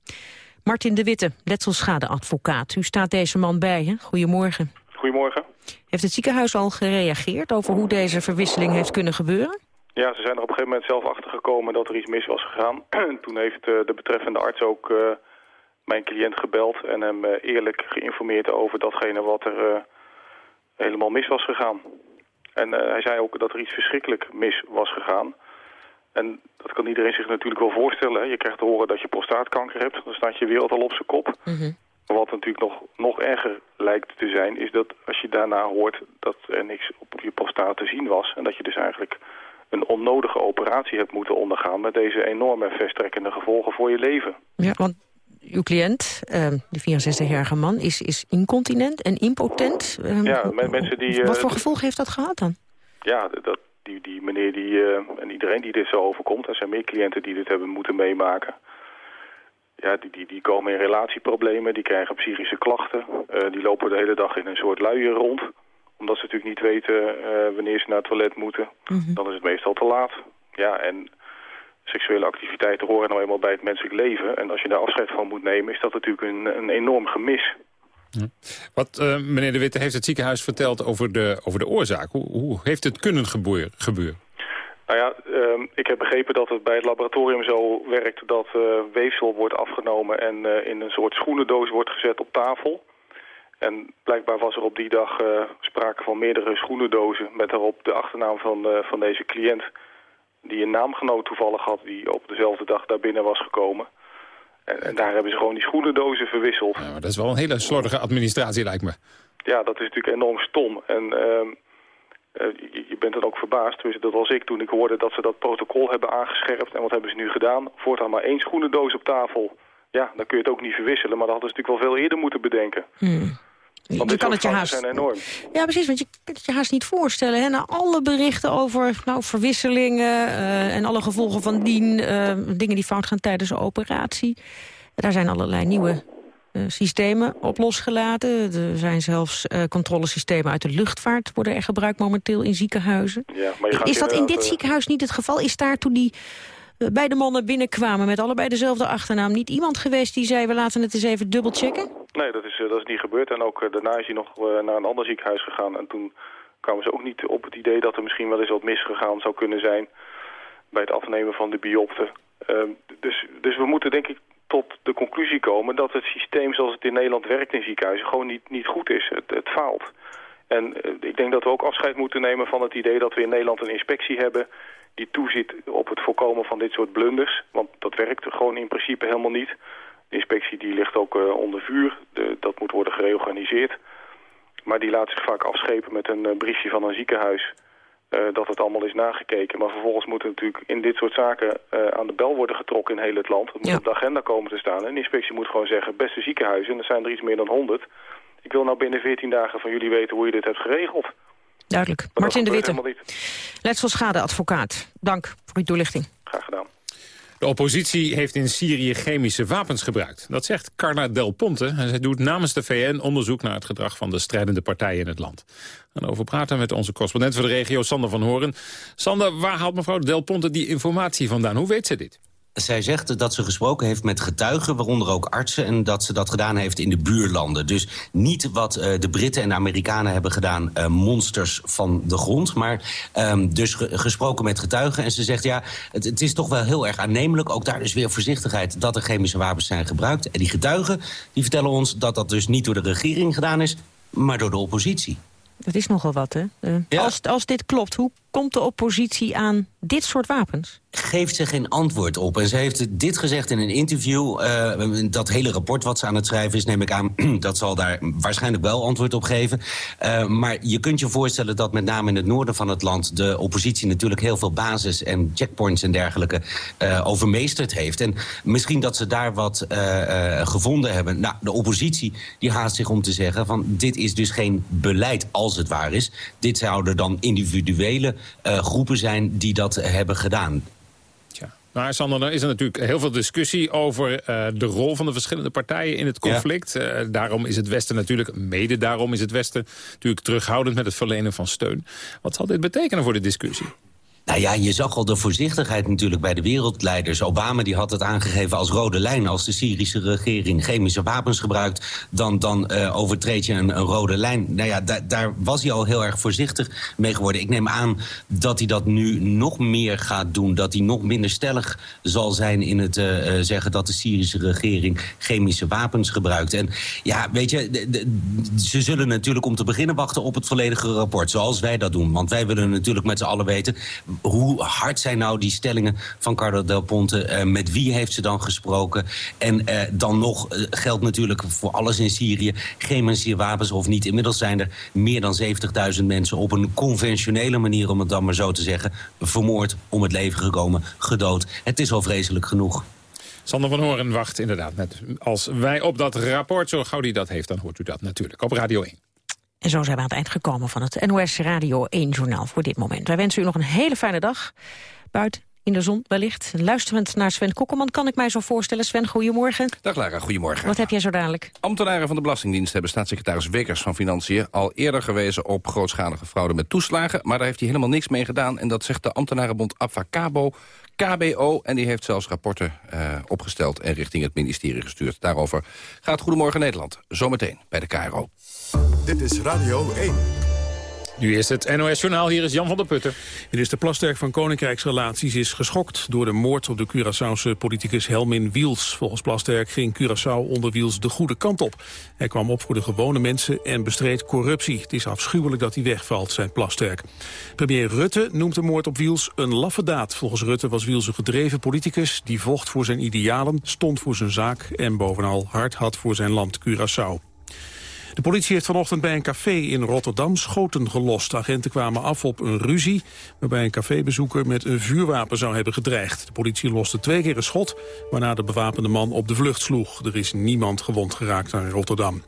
Martin de Witte, letselschadeadvocaat. U staat deze man bij, hè? Goedemorgen. Goedemorgen. Heeft het ziekenhuis al gereageerd over hoe deze verwisseling heeft kunnen gebeuren? Ja, ze zijn er op een gegeven moment zelf achter gekomen dat er iets mis was gegaan. Toen heeft eh, de betreffende arts ook eh, mijn cliënt gebeld en hem eh, eerlijk geïnformeerd over datgene wat er helemaal mis was gegaan. En hij zei ook dat er iets verschrikkelijk mis was gegaan. En dat kan iedereen zich natuurlijk wel voorstellen. Hè. Je krijgt te horen dat je prostaatkanker hebt. Dan staat je wereld al op zijn kop. Maar wat natuurlijk nog, nog erger lijkt te zijn... is dat als je daarna hoort dat er niks op je prostaat te zien was... en dat je dus eigenlijk een onnodige operatie hebt moeten ondergaan... met deze enorme verstrekkende gevolgen voor je leven. Ja, want uw cliënt, ehm, de 64-jarige man, is, is incontinent en impotent. Ehm, Ja, met mensen die... Wat eh, voor gevolg heeft dat gehad dan? Ja, dat, die, die meneer die, eh, en iedereen die dit zo overkomt... er zijn meer cliënten die dit hebben moeten meemaken... Ja, die, die, die komen in relatieproblemen, die krijgen psychische klachten. Eh, die lopen de hele dag in een soort luier rond. Omdat ze natuurlijk niet weten eh, wanneer ze naar het toilet moeten. Dan is het meestal te laat. Ja, en seksuele activiteiten horen nou eenmaal bij het menselijk leven. En als je daar afscheid van moet nemen, is dat natuurlijk een, een enorm gemis. Wat, eh, meneer De Witte, heeft het ziekenhuis verteld over de, over de oorzaak? Hoe, hoe heeft het kunnen gebeuren? Nou ja, ehm, ik heb begrepen dat het bij het laboratorium zo werkt dat eh, weefsel wordt afgenomen en eh, in een soort schoenendoos wordt gezet op tafel. En blijkbaar was er op die dag eh, sprake van meerdere schoenendozen met daarop de achternaam van, van deze cliënt. Die een naamgenoot toevallig had die op dezelfde dag daar binnen was gekomen. En, en daar hebben ze gewoon die schoenendozen verwisseld. Ja, maar dat is wel een hele slordige administratie, lijkt me. Ja, dat is natuurlijk enorm stom. En ehm, eh, je, je bent dan ook verbaasd, dus dat was ik toen ik hoorde dat ze dat protocol hebben aangescherpt. En wat hebben ze nu gedaan? Voortaan maar één schoenendoos op tafel. Ja, dan kun je het ook niet verwisselen, maar dat hadden ze natuurlijk wel veel eerder moeten bedenken. Want Je kan het je haast... zijn enorm. Ja, precies, want je kunt het je haast niet voorstellen. Hè? Na alle berichten over nou, verwisselingen eh, en alle gevolgen van dien... eh, dingen die fout gaan tijdens een operatie. Daar zijn allerlei nieuwe eh, systemen op losgelaten. Er zijn zelfs eh, controlesystemen uit de luchtvaart... worden er gebruikt momenteel in ziekenhuizen. Ja, maar je gaat Is dat in dit eh, ziekenhuis niet het geval? Is daar toen die eh, beide mannen binnenkwamen met allebei dezelfde achternaam... niet iemand geweest die zei, we laten het eens even dubbelchecken? Nee, dat is, eh, dat is niet gebeurd. En ook eh, daarna is hij nog eh, naar een ander ziekenhuis gegaan. En toen kwamen ze ook niet op het idee dat er misschien wel eens wat misgegaan zou kunnen zijn... bij het afnemen van de biopte. Ehm, dus, dus we moeten denk ik tot de conclusie komen dat het systeem zoals het in Nederland werkt in ziekenhuizen gewoon niet, niet goed is. Het, het faalt. En eh, ik denk dat we ook afscheid moeten nemen van het idee dat we in Nederland een inspectie hebben die toeziet op het voorkomen van dit soort blunders. Want dat werkt gewoon in principe helemaal niet. De inspectie die ligt ook eh, onder vuur. De, dat moet worden gereorganiseerd. Maar die laat zich vaak afschepen met een eh, briefje van een ziekenhuis... eh, dat het allemaal is nagekeken. Maar vervolgens moet er natuurlijk in dit soort zaken eh, aan de bel worden getrokken in heel het land. Het moet op de agenda komen te staan. En de inspectie moet gewoon zeggen, beste ziekenhuizen, en er zijn er iets meer dan 100... ik wil nou binnen 14 dagen van jullie weten hoe je dit hebt geregeld. Duidelijk. Maar Martin de Witte, letselschadeadvocaat. Dank voor uw toelichting. Graag gedaan. De oppositie heeft in Syrië chemische wapens gebruikt. Dat zegt Carla Del Ponte. En zij doet namens de VN onderzoek naar het gedrag van de strijdende partijen in het land. En over praten met onze correspondent voor de regio, Sander van Horen. Sander, waar haalt mevrouw Del Ponte die informatie vandaan? Hoe weet ze dit? Zij zegt dat ze gesproken heeft met getuigen, waaronder ook artsen... en dat ze dat gedaan heeft in de buurlanden. Dus niet wat uh, de Britten en de Amerikanen hebben gedaan... Uh, monsters van de grond, maar um, dus ge gesproken met getuigen. En ze zegt, ja, het, het, is toch wel heel erg aannemelijk... ook daar dus weer voorzichtigheid dat er chemische wapens zijn gebruikt. En die getuigen die vertellen ons dat dat dus niet door de regering gedaan is... maar door de oppositie. Dat is nogal wat, hè? Uh, ja. als, als dit klopt, hoe komt de oppositie aan dit soort wapens? Geeft ze geen antwoord op. En ze heeft dit gezegd in een interview. Uh, dat hele rapport wat ze aan het schrijven is, neem ik aan... dat zal daar waarschijnlijk wel antwoord op geven. Uh, maar je kunt je voorstellen dat met name in het noorden van het land... de oppositie natuurlijk heel veel basis en checkpoints en dergelijke... Uh, overmeesterd heeft. En misschien dat ze daar wat gevonden hebben. Nou, de oppositie die haast zich om te zeggen... van dit is dus geen beleid als het waar is. Dit zouden dan individuele groepen zijn die dat hebben gedaan. Maar Sander, dan is er natuurlijk heel veel discussie over uh, de rol van de verschillende partijen in het conflict. Ja. Uh, daarom is het Westen natuurlijk, mede daarom is het Westen natuurlijk terughoudend met het verlenen van steun. Wat zal dit betekenen voor de discussie? Nou ja, je zag al de voorzichtigheid natuurlijk bij de wereldleiders. Obama die had het aangegeven als rode lijn. Als de Syrische regering chemische wapens gebruikt... dan, dan uh, overtreed je een, rode lijn. Nou ja, da daar was hij al heel erg voorzichtig mee geworden. Ik neem aan dat hij dat nu nog meer gaat doen. Dat hij nog minder stellig zal zijn in het uh, zeggen... dat de Syrische regering chemische wapens gebruikt. En ja, weet je, ze zullen natuurlijk om te beginnen wachten op het volledige rapport. Zoals wij dat doen. Want wij willen natuurlijk met z'n allen weten hoe hard zijn nou die stellingen van Carlo Del Ponte? Uh, met wie heeft ze dan gesproken? En uh, dan nog uh, geldt natuurlijk voor alles in Syrië... chemische wapens of niet. Inmiddels zijn er meer dan 70.000 mensen... op een conventionele manier, om het dan maar zo te zeggen... vermoord, om het leven gekomen, gedood. Het is al vreselijk genoeg. Sander van Horen wacht inderdaad. Als wij op dat rapport, zo gauw die dat heeft... dan hoort u dat natuurlijk op Radio 1. En zo zijn we aan het eind gekomen van het NOS Radio 1-journaal voor dit moment. Wij wensen u nog een hele fijne dag. Buiten in de zon wellicht. Luisterend naar Sven Kokkelman kan ik mij zo voorstellen. Sven, goedemorgen. Dag Lara, goedemorgen. Wat heb jij zo dadelijk? Ambtenaren van de Belastingdienst hebben staatssecretaris Wekers van Financiën... al eerder gewezen op grootschalige fraude met toeslagen... maar daar heeft hij helemaal niks mee gedaan. En dat zegt de ambtenarenbond Avacabo, KBO... en die heeft zelfs rapporten uh, opgesteld en richting het ministerie gestuurd. Daarover gaat Goedemorgen Nederland, zometeen bij de KRO. Dit is Radio 1. Nu is het NOS Journaal, hier is Jan van der Putten. Minister Plasterk van Koninkrijksrelaties is geschokt... door de moord op de Curaçaose politicus Helmin Wiels. Volgens Plasterk ging Curaçao onder Wiels de goede kant op. Hij kwam op voor de gewone mensen en bestreed corruptie. Het is afschuwelijk dat hij wegvalt, zei Plasterk. Premier Rutte noemt de moord op Wiels een laffe daad. Volgens Rutte was Wiels een gedreven politicus... die vocht voor zijn idealen, stond voor zijn zaak... en bovenal hard had voor zijn land Curaçao. De politie heeft vanochtend bij een café in Rotterdam schoten gelost. Agenten kwamen af op een ruzie waarbij een cafébezoeker met een vuurwapen zou hebben gedreigd. De politie loste twee keer een schot, waarna de bewapende man op de vlucht sloeg. Er is niemand gewond geraakt aan Rotterdam.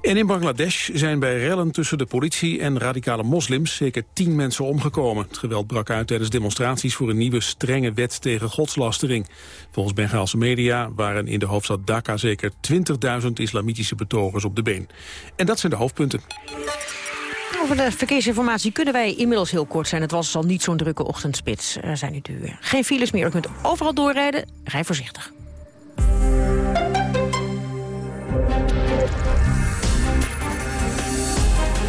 En in Bangladesh zijn bij rellen tussen de politie en radicale moslims zeker tien mensen omgekomen. Het geweld brak uit tijdens demonstraties voor een nieuwe strenge wet tegen godslastering. Volgens Bengaalse media waren in de hoofdstad Dhaka zeker 20.000 islamitische betogers op de been. En dat zijn de hoofdpunten. Over de verkeersinformatie kunnen wij inmiddels heel kort zijn. Het was al niet zo'n drukke ochtendspits. Er zijn nu geen files meer. U kunt overal doorrijden. Rij voorzichtig.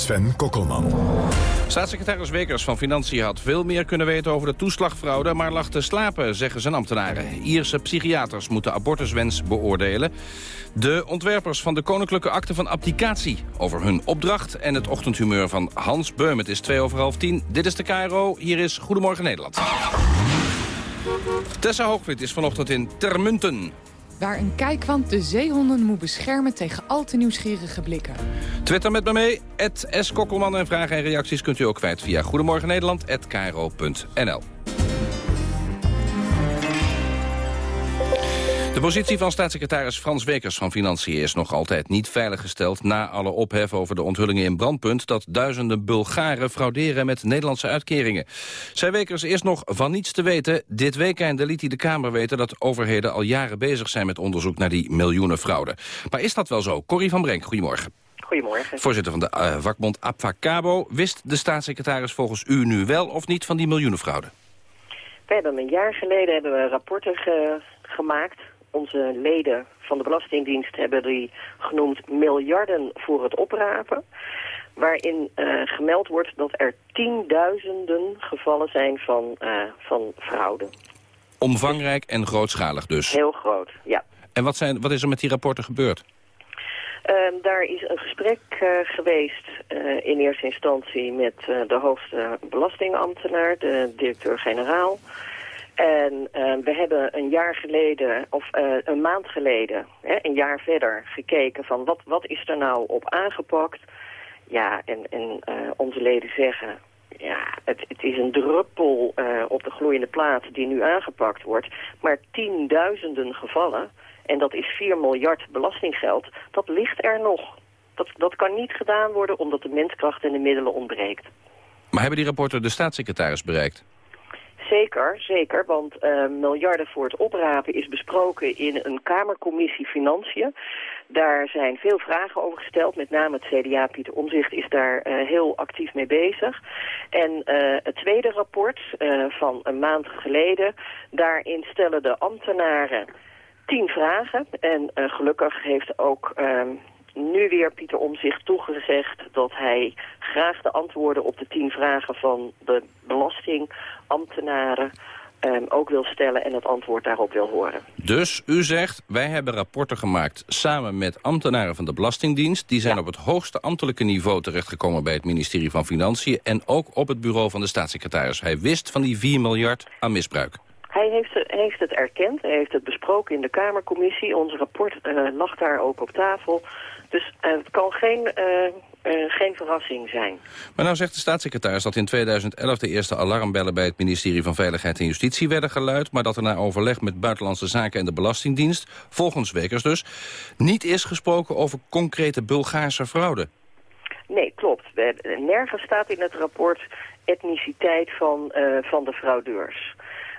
Sven Kokkelman. Staatssecretaris Wekers van Financiën had veel meer kunnen weten over de toeslagfraude... maar lag te slapen, zeggen zijn ambtenaren. Ierse psychiaters moeten abortuswens beoordelen. De ontwerpers van de Koninklijke Akte van Abdicatie... over hun opdracht en het ochtendhumeur van Hans Beum. Het is twee over half tien. Dit is de KRO. Hier is Goedemorgen Nederland. Tessa Hoogvliet is vanochtend in Termunten. Waar een kijkwand de zeehonden moet beschermen tegen al te nieuwsgierige blikken. Twitter met me mee, S. Kokkelman. En vragen en reacties kunt u ook kwijt via Goedemorgen Nederland, De positie van staatssecretaris Frans Wekers van Financiën is nog altijd niet veiliggesteld na alle ophef over de onthullingen in Brandpunt dat duizenden Bulgaren frauderen met Nederlandse uitkeringen. Zij Wekers is nog van niets te weten. Dit weekend liet hij de Kamer weten dat overheden al jaren bezig zijn met onderzoek naar die miljoenen fraude. Maar is dat wel zo? Corrie van Brenk, goedemorgen. Goedemorgen. Voorzitter van de uh, vakbond Abfacabo. Wist de staatssecretaris volgens u nu wel of niet van die miljoenenfraude? We hebben een jaar geleden hebben we rapporten ge gemaakt onze leden van de Belastingdienst hebben die genoemd miljarden voor het oprapen. Waarin uh, gemeld wordt dat er tienduizenden gevallen zijn van, uh, van fraude. Omvangrijk en grootschalig dus? Heel groot, ja. En wat, zijn, wat is er met die rapporten gebeurd? Uh, daar is een gesprek geweest in eerste instantie met de hoogste belastingambtenaar, de directeur-generaal. En uh, we hebben een jaar geleden, of uh, een maand geleden, hè, een jaar verder gekeken van wat, wat is er nou op aangepakt. Ja, en, en uh, onze leden zeggen, ja, het, het is een druppel op de gloeiende plaat die nu aangepakt wordt. Maar tienduizenden gevallen, en dat is 4 miljard belastinggeld, dat ligt er nog. Dat, dat kan niet gedaan worden omdat de menskracht en de middelen ontbreekt. Maar hebben die rapporten de staatssecretaris bereikt? Zeker, zeker, want uh, miljarden voor het oprapen is besproken in een Kamercommissie Financiën. Daar zijn veel vragen over gesteld, met name het CDA Pieter Omzicht is daar uh, heel actief mee bezig. En uh, het tweede rapport van een maand geleden, daarin stellen de ambtenaren tien vragen. En gelukkig heeft ook ehm, nu weer Pieter Omzicht toegezegd dat hij graag de antwoorden op de tien vragen van de belastingambtenaren um, ook wil stellen en het antwoord daarop wil horen. Dus u zegt, wij hebben rapporten gemaakt samen met ambtenaren van de Belastingdienst. Die zijn ja. op het hoogste ambtelijke niveau terechtgekomen bij het ministerie van Financiën en ook op het bureau van de staatssecretaris. Hij wist van die 4 miljard aan misbruik. Hij heeft, heeft het erkend, hij heeft het besproken in de Kamercommissie. Ons rapport uh, lag daar ook op tafel. Dus uh, het kan geen uh, eh, geen verrassing zijn. Maar nou zegt de staatssecretaris dat in 2011 de eerste alarmbellen... bij het ministerie van Veiligheid en Justitie werden geluid... maar dat er na overleg met Buitenlandse Zaken en de Belastingdienst... volgens Wekers dus, niet is gesproken over concrete Bulgaarse fraude. Nee, klopt. Nergens staat in het rapport etniciteit van, eh, van de fraudeurs.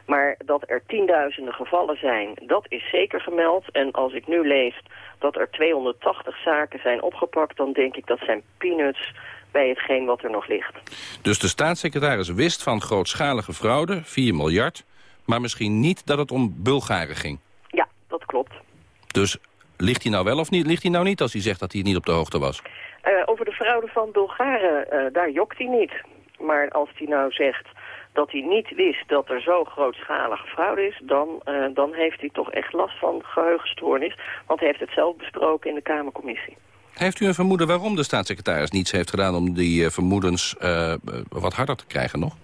Maar dat er tienduizenden gevallen zijn, dat is zeker gemeld. En als ik nu lees dat er 280 zaken zijn opgepakt... dan denk ik dat zijn peanuts bij hetgeen wat er nog ligt. Dus de staatssecretaris wist van grootschalige fraude, 4 miljard... maar misschien niet dat het om Bulgaren ging. Ja, dat klopt. Dus ligt hij nou wel of niet, ligt hij nou niet als hij zegt dat hij niet op de hoogte was? Eh, over de fraude van Bulgaren, eh, daar jokt hij niet. Maar als hij nou zegt dat hij niet wist dat er zo grootschalige fraude is... dan, eh, dan heeft hij toch echt last van geheugenstoornis. Want hij heeft het zelf besproken in de Kamercommissie. Heeft u een vermoeden waarom de staatssecretaris niets heeft gedaan... om die eh, vermoedens eh, wat harder te krijgen nog?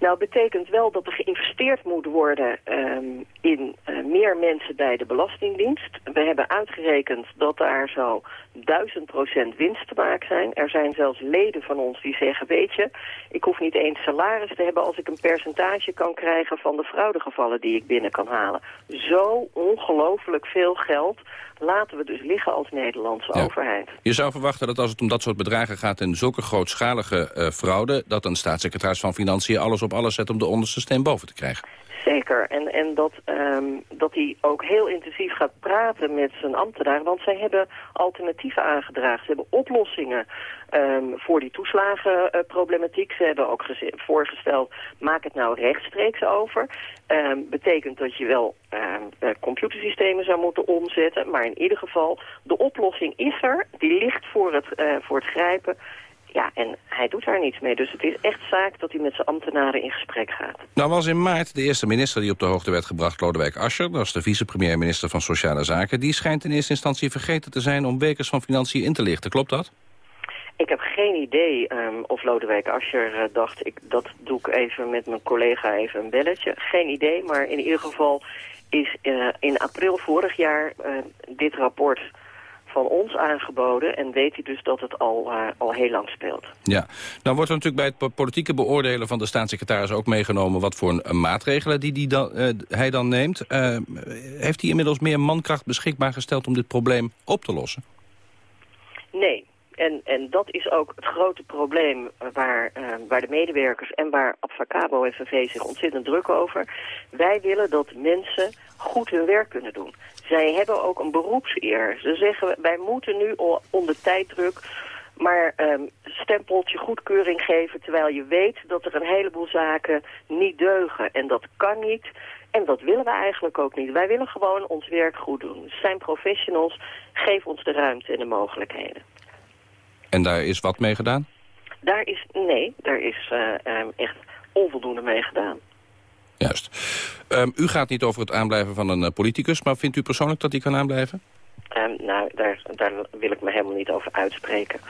Nou, betekent wel dat er geïnvesteerd moet worden ehm, in eh, meer mensen bij de Belastingdienst. We hebben uitgerekend dat daar zo 1000% winst te maken zijn. Er zijn zelfs leden van ons die zeggen, weet je, ik hoef niet eens salaris te hebben als ik een percentage kan krijgen van de fraudegevallen die ik binnen kan halen. Zo ongelooflijk veel geld laten we dus liggen als Nederlandse Ja. overheid. Je zou verwachten dat als het om dat soort bedragen gaat... en zulke grootschalige eh, fraude... dat een staatssecretaris van Financiën alles op alles zet... om de onderste steen boven te krijgen. Zeker, en, en dat, ehm, dat hij ook heel intensief gaat praten met zijn ambtenaren, want zij hebben alternatieven aangedragen. Ze hebben oplossingen ehm, voor die toeslagenproblematiek. Ze hebben ook voorgesteld, maak het nou rechtstreeks over. Ehm, betekent dat je wel eh, computersystemen zou moeten omzetten, maar in ieder geval, de oplossing is er, die ligt voor het, eh, voor het grijpen. Ja, en hij doet daar niets mee. Dus het is echt zaak dat hij met zijn ambtenaren in gesprek gaat. Nou was in maart de eerste minister die op de hoogte werd gebracht... Lodewijk Asscher, dat is de vicepremier-minister van Sociale Zaken. Die schijnt in eerste instantie vergeten te zijn... om Bekers van Financiën in te lichten. Klopt dat? Ik heb geen idee ehm, of Lodewijk Asscher eh, dacht, ik, dat doe ik even met mijn collega even een belletje. Geen idee, maar in ieder geval is eh, in april vorig jaar eh, dit rapport van ons aangeboden. En weet hij dus dat het al, eh, al heel lang speelt. Ja. Nou wordt er natuurlijk bij het po- politieke beoordelen van de staatssecretaris ook meegenomen... wat voor een, een maatregelen die, die dan, eh, hij dan neemt. Eh, heeft hij inmiddels meer mankracht beschikbaar gesteld om dit probleem op te lossen? Nee. En, en dat is ook het grote probleem waar, eh, waar de medewerkers en waar Abfacabo en FNV zich ontzettend druk over. Wij willen dat mensen goed hun werk kunnen doen. Zij hebben ook een beroepseer. Ze zeggen, wij moeten nu onder tijddruk maar ehm, stempeltje goedkeuring geven... terwijl je weet dat er een heleboel zaken niet deugen. En dat kan niet. En dat willen we eigenlijk ook niet. Wij willen gewoon ons werk goed doen. Zijn professionals. Geef ons de ruimte en de mogelijkheden. En daar is wat mee gedaan? Daar is, nee, daar is eh, ehm, echt onvoldoende mee gedaan. Juist. Ehm, u gaat niet over het aanblijven van een eh, politicus... maar vindt u persoonlijk dat hij kan aanblijven? Ehm, nou, daar, daar wil ik me helemaal niet over uitspreken.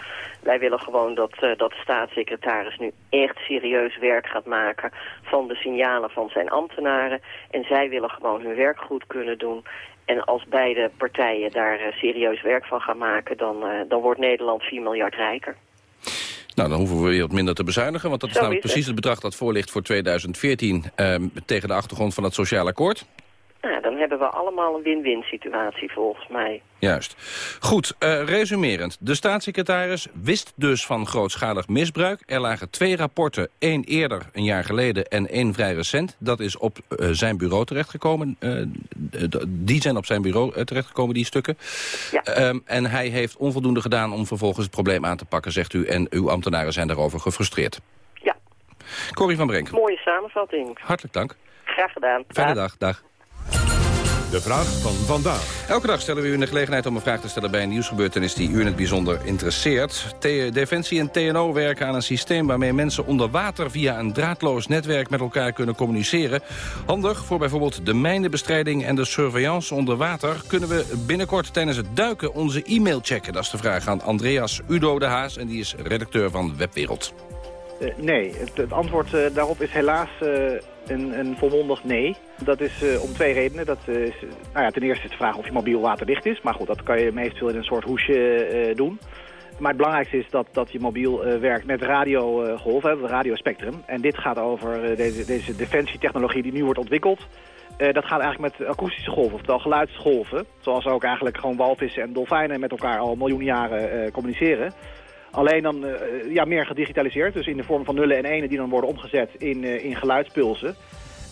Wij willen gewoon dat, eh, dat de staatssecretaris nu echt serieus werk gaat maken van de signalen van zijn ambtenaren. En zij willen gewoon hun werk goed kunnen doen. En als beide partijen daar eh, serieus werk van gaan maken, dan, eh, dan wordt Nederland 4 miljard rijker. Nou, dan hoeven we weer wat minder te bezuinigen... want dat is Zo namelijk precies het bedrag dat voorligt voor 2014... ehm, tegen de achtergrond van het sociaal akkoord. Nou, dan hebben we allemaal een win-win situatie volgens mij. Juist. Goed, eh, resumerend. De staatssecretaris wist dus van grootschalig misbruik. Er lagen twee rapporten, één eerder, een jaar geleden, en één vrij recent. Dat is op eh, zijn bureau terechtgekomen. D- die zijn op zijn bureau terechtgekomen, die stukken. Ehm, en hij heeft onvoldoende gedaan om vervolgens het probleem aan te pakken, zegt u. En uw ambtenaren zijn daarover gefrustreerd. Ja. Corrie van Brenk, Mooie samenvatting. hartelijk dank. Graag gedaan. Fijne dag, dag. De vraag van vandaag. Elke dag stellen we u de gelegenheid om een vraag te stellen bij een nieuwsgebeurtenis die u in het bijzonder interesseert. Defensie en TNO werken aan een systeem waarmee mensen onder water via een draadloos netwerk met elkaar kunnen communiceren. Handig voor bijvoorbeeld de mijnenbestrijding en de surveillance onder water. Kunnen we binnenkort tijdens het duiken onze e-mail checken? Dat is de vraag aan Andreas Udo de Haas en die is redacteur van Webwereld. Eh, nee, het, het antwoord eh, daarop is helaas eh, een, een volmondig nee. Dat is eh, om twee redenen. Dat, eh, nou ja, ten eerste is de vraag of je mobiel waterdicht is. Maar goed, dat kan je meestal in een soort hoesje eh, doen. Maar het belangrijkste is dat, dat je mobiel werkt met radiogolven, het radiospectrum. En dit gaat over deze, deze defensietechnologie die nu wordt ontwikkeld. dat gaat eigenlijk met akoestische golven, oftewel geluidsgolven. Zoals ook eigenlijk gewoon walvissen en dolfijnen met elkaar al miljoenen jaren communiceren. Alleen dan ja, meer gedigitaliseerd, dus in de vorm van nullen en enen die dan worden omgezet in, in geluidspulsen.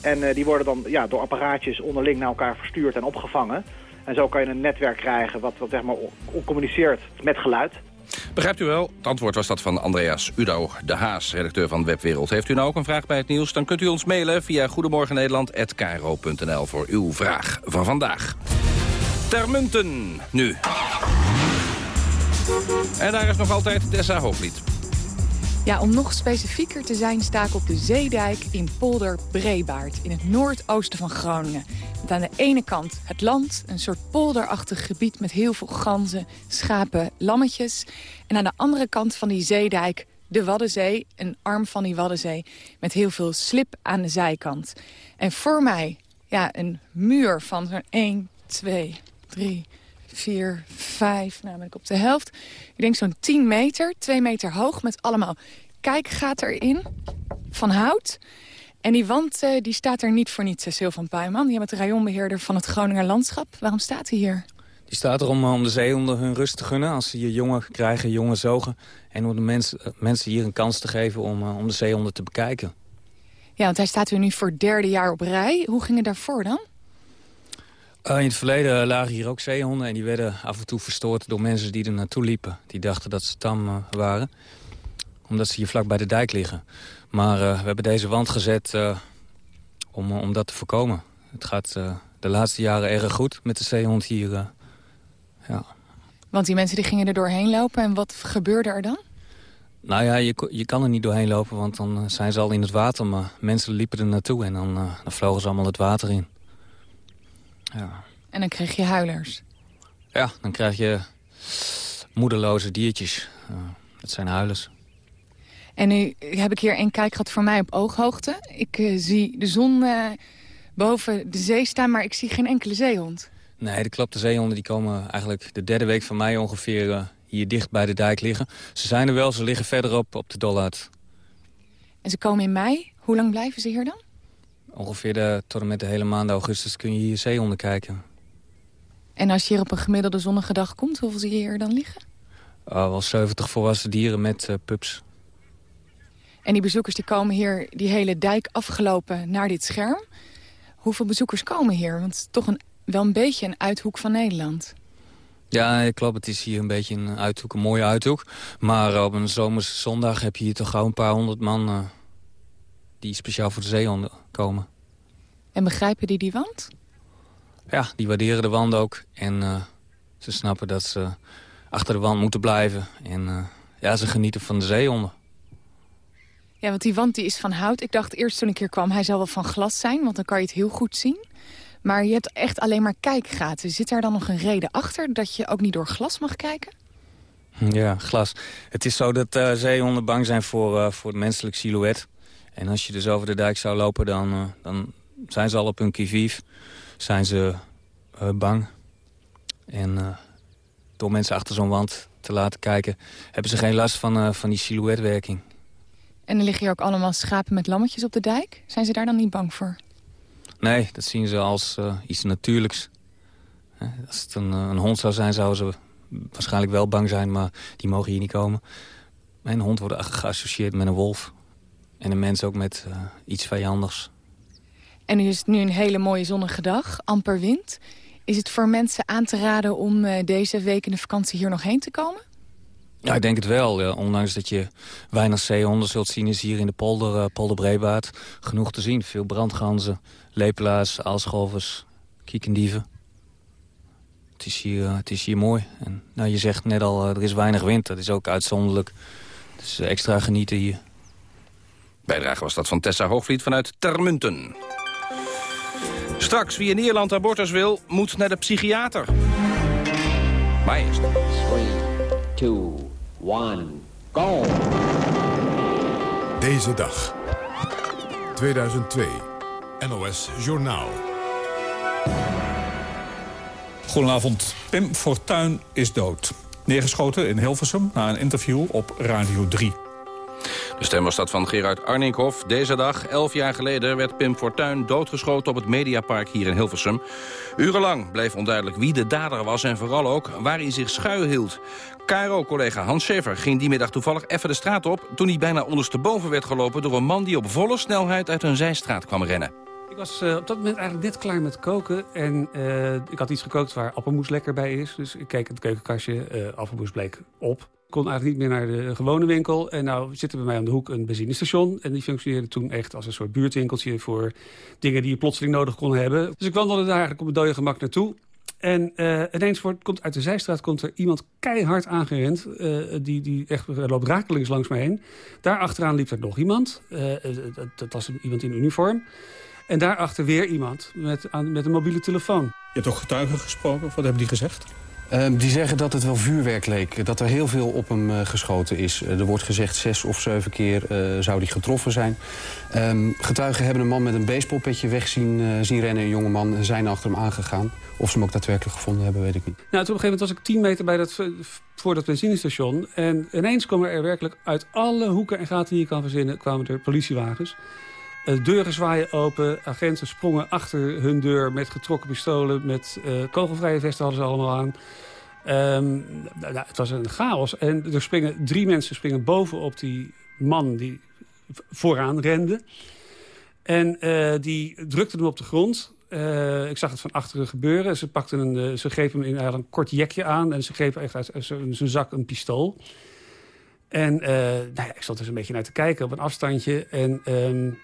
En die worden dan ja, door apparaatjes onderling naar elkaar verstuurd en opgevangen. En zo kan je een netwerk krijgen wat, wat zeg maar, communiceert met geluid. Begrijpt u wel? Het antwoord was dat van Andreas Udo de Haas, redacteur van Webwereld. Heeft u nou ook een vraag bij het nieuws? Dan kunt u ons mailen via goedemorgennederland.kro.nl voor uw vraag van vandaag. Termunten nu. En daar is nog altijd Tessa Hooglied. Ja, om nog specifieker te zijn sta ik op de Zeedijk in Polder Breebaard... in het noordoosten van Groningen. Met aan de ene kant het land, een soort polderachtig gebied... met heel veel ganzen, schapen, lammetjes. En aan de andere kant van die zeedijk de Waddenzee, een arm van die Waddenzee... met heel veel slip aan de zijkant. En voor mij ja, een muur van zo'n 1, 2, 3, 4, 5, nou ben ik op de helft. Ik denk zo'n 10 meter, 2 meter hoog met allemaal kijkgaten erin van hout. En die wand uh, die staat er niet voor niets, Cecil van Puijman. Je bent de rayonbeheerder van het Groninger Landschap. Waarom staat hij hier? Die staat er om, eh, om de zeehonden hun rust te gunnen als ze hier jongen krijgen, jongen zogen. En om de mens, mensen hier een kans te geven om, uh, om de zeehonden te bekijken. Ja, want hij staat hier nu voor het derde jaar op rij. Hoe ging het daarvoor dan? In het verleden lagen hier ook zeehonden en die werden af en toe verstoord door mensen die er naartoe liepen. Die dachten dat ze tam waren, omdat ze hier vlak bij de dijk liggen. Maar we hebben deze wand gezet om, om dat te voorkomen. Het gaat de laatste jaren erg goed met de zeehond hier. ja. Want die mensen die gingen er doorheen lopen en wat gebeurde er dan? Nou ja, je, je kan er niet doorheen lopen, want dan zijn ze al in het water. Maar mensen liepen er naartoe en dan, dan vlogen ze allemaal het water in. Ja. En dan kreeg je huilers? Ja, dan krijg je moederloze diertjes. Uh, dat zijn huilers. En nu heb ik hier één kijkgat voor mij op ooghoogte. Ik uh, zie de zon boven de zee staan, maar ik zie geen enkele zeehond. Nee, de klopt. De zeehonden die komen eigenlijk de derde week van mei ongeveer hier dicht bij de dijk liggen. Ze zijn er wel, ze liggen verderop op de Dollard. En ze komen in mei. Hoe lang blijven ze hier dan? Ongeveer de, tot en met de hele maand augustus kun je hier zeehonden kijken. En als je hier op een gemiddelde zonnige dag komt, hoeveel zie je hier dan liggen? Uh, wel 70 volwassen dieren met uh, pups. En die bezoekers die komen hier die hele dijk afgelopen naar dit scherm. Hoeveel bezoekers komen hier? Want het is toch een, wel een beetje een uithoek van Nederland. Ja, klopt. Het is hier een beetje een uithoek, een mooie uithoek. Maar op een zomerse zondag heb je hier toch gauw een paar honderd man... Die speciaal voor de zeehonden komen. En begrijpen die die wand? Ja, die waarderen de wand ook. En uh, ze snappen dat ze achter de wand moeten blijven. En uh, ja, ze genieten van de zeehonden. Ja, want die wand die is van hout. Ik dacht eerst toen ik hier kwam, hij zal wel van glas zijn. Want dan kan je het heel goed zien. Maar je hebt echt alleen maar kijkgaten. Zit daar dan nog een reden achter dat je ook niet door glas mag kijken? Ja, glas. Het is zo dat uh, zeehonden bang zijn voor, uh, voor het menselijk silhouet. En als je dus over de dijk zou lopen, dan, uh, dan zijn ze al op hun kivief. Zijn ze bang. En door mensen achter zo'n wand te laten kijken... hebben ze geen last van, van die silhouetwerking. En er liggen hier ook allemaal schapen met lammetjes op de dijk. Zijn ze daar dan niet bang voor? Nee, dat zien ze als uh, iets natuurlijks. Als het een, een, hond zou zijn, zouden ze waarschijnlijk wel bang zijn... maar die mogen hier niet komen. Een hond wordt geassocieerd met een wolf. En een mens ook met uh, iets vijandigs. En nu is het nu een hele mooie zonnige dag, amper wind. Is het voor mensen aan te raden om uh, deze week in de vakantie hier nog heen te komen? Ja, ik denk het wel. Ja. Ondanks dat je weinig zeehonden zult zien... is hier in de polder, uh, polder Breebaard genoeg te zien. Veel brandganzen, lepelaars, aalscholvers, kiekendieven. Het is hier, uh, het is hier mooi. En, nou, je zegt net al, er is weinig wind. Dat is ook uitzonderlijk. Dus extra genieten hier. Bijdrage was dat van Tessa Hoogvliet vanuit Termunten. Straks, wie in Ierland abortus wil, moet naar de psychiater. Maar eerst. 3, 2, 1, go! Deze dag. 2002. NOS Journaal. Goedenavond. Pim Fortuyn is dood. neergeschoten in Hilversum... na een interview op Radio 3. De stem was dat van Gerard Arninkhoff. Deze dag, elf jaar geleden, werd Pim Fortuyn doodgeschoten op het Mediapark hier in Hilversum. Urenlang bleef onduidelijk wie de dader was en vooral ook waar hij zich schuilhield. KRO-collega Hans Scheffer ging die middag toevallig even de straat op... toen hij bijna ondersteboven werd gelopen door een man die op volle snelheid uit een zijstraat kwam rennen. Ik was uh, op dat moment eigenlijk net klaar met koken. En uh, ik had iets gekookt waar appelmoes lekker bij is. Dus ik keek in het keukenkastje, uh, appelmoes bleek op. Kon eigenlijk niet meer naar de gewone winkel. En nou zit er bij mij om de hoek een benzinestation. En die functioneerde toen echt als een soort buurtwinkeltje... voor dingen die je plotseling nodig kon hebben. Dus ik wandelde daar eigenlijk op het dode gemak naartoe. En uh, ineens wordt, komt uit de zijstraat komt er iemand keihard aangerend. Uh, die, die echt loopt rakelings langs me heen. Daar achteraan liep er nog iemand. Dat, was iemand in uniform. En daarachter weer iemand met, aan, met een mobiele telefoon. Je hebt toch getuigen gesproken? Wat hebben die gezegd? Uh, die zeggen dat het wel vuurwerk leek. Dat er heel veel op hem uh, geschoten is. Uh, er wordt gezegd zes of zeven keer zou hij getroffen zijn. Um, getuigen hebben een man met een baseballpetje weg zien, zien rennen. Een jonge man zijn achter hem aangegaan. Of ze hem ook daadwerkelijk gevonden hebben, weet ik niet. Nou, toen op een gegeven moment was ik tien meter bij dat, voor dat benzinestation. En ineens kwamen er werkelijk uit alle hoeken en gaten die je kan verzinnen... kwamen er politiewagens. Deuren zwaaien open, agenten sprongen achter hun deur met getrokken pistolen... met kogelvrije vesten hadden ze allemaal aan... Um, nou, het was een chaos. En er springen drie mensen springen bovenop die man die vooraan rende. En uh, die drukten hem op de grond. Ik zag het van achteren gebeuren. Ze, pakten een, ze grepen hem in een kort jekje aan. En ze grepen echt uit zijn zak een pistool. En nou ik stond dus een beetje naar te kijken op een afstandje. En um,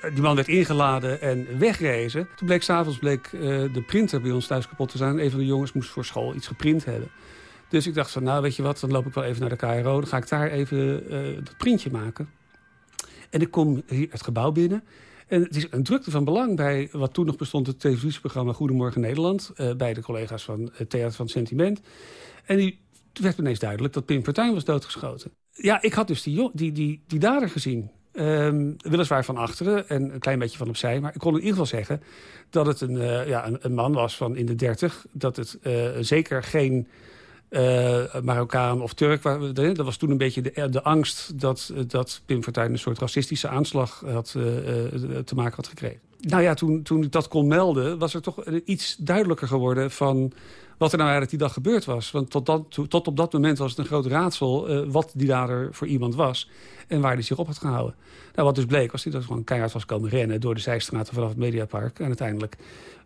die man werd ingeladen en wegrezen. Toen bleek s'avonds bleek, uh, de printer bij ons thuis kapot te zijn. Een van de jongens moest voor school iets geprint hebben. Dus ik dacht van, nou weet je wat, dan loop ik wel even naar de KRO. Dan ga ik daar even uh, dat printje maken. En ik kom hier het gebouw binnen. En het is een drukte van belang bij wat toen nog bestond... het televisieprogramma Goedemorgen Nederland. Uh, bij de collega's van Theater van Sentiment. En die werd ineens duidelijk dat Pim Fortuyn was doodgeschoten. Ja, ik had dus die, die, die, die dader gezien. Um, weliswaar van achteren en een klein beetje van opzij. Maar ik kon in ieder geval zeggen dat het een, uh, ja, een, man was van in de dertig. Dat het uh, zeker geen uh, Marokkaan of Turk was. Dat was toen een beetje de, de angst dat, dat Pim Fortuyn een soort racistische aanslag had, te maken had gekregen. Nou ja, toen, toen ik dat kon melden was er toch iets duidelijker geworden van wat er nou eigenlijk die dag gebeurd was. Want tot, dat, tot op dat moment was het een groot raadsel uh, wat die dader voor iemand was. En waar hij zich op had gehouden. Nou, wat dus bleek was hij dat gewoon keihard was komen rennen door de zijstraten vanaf het Mediapark. En uiteindelijk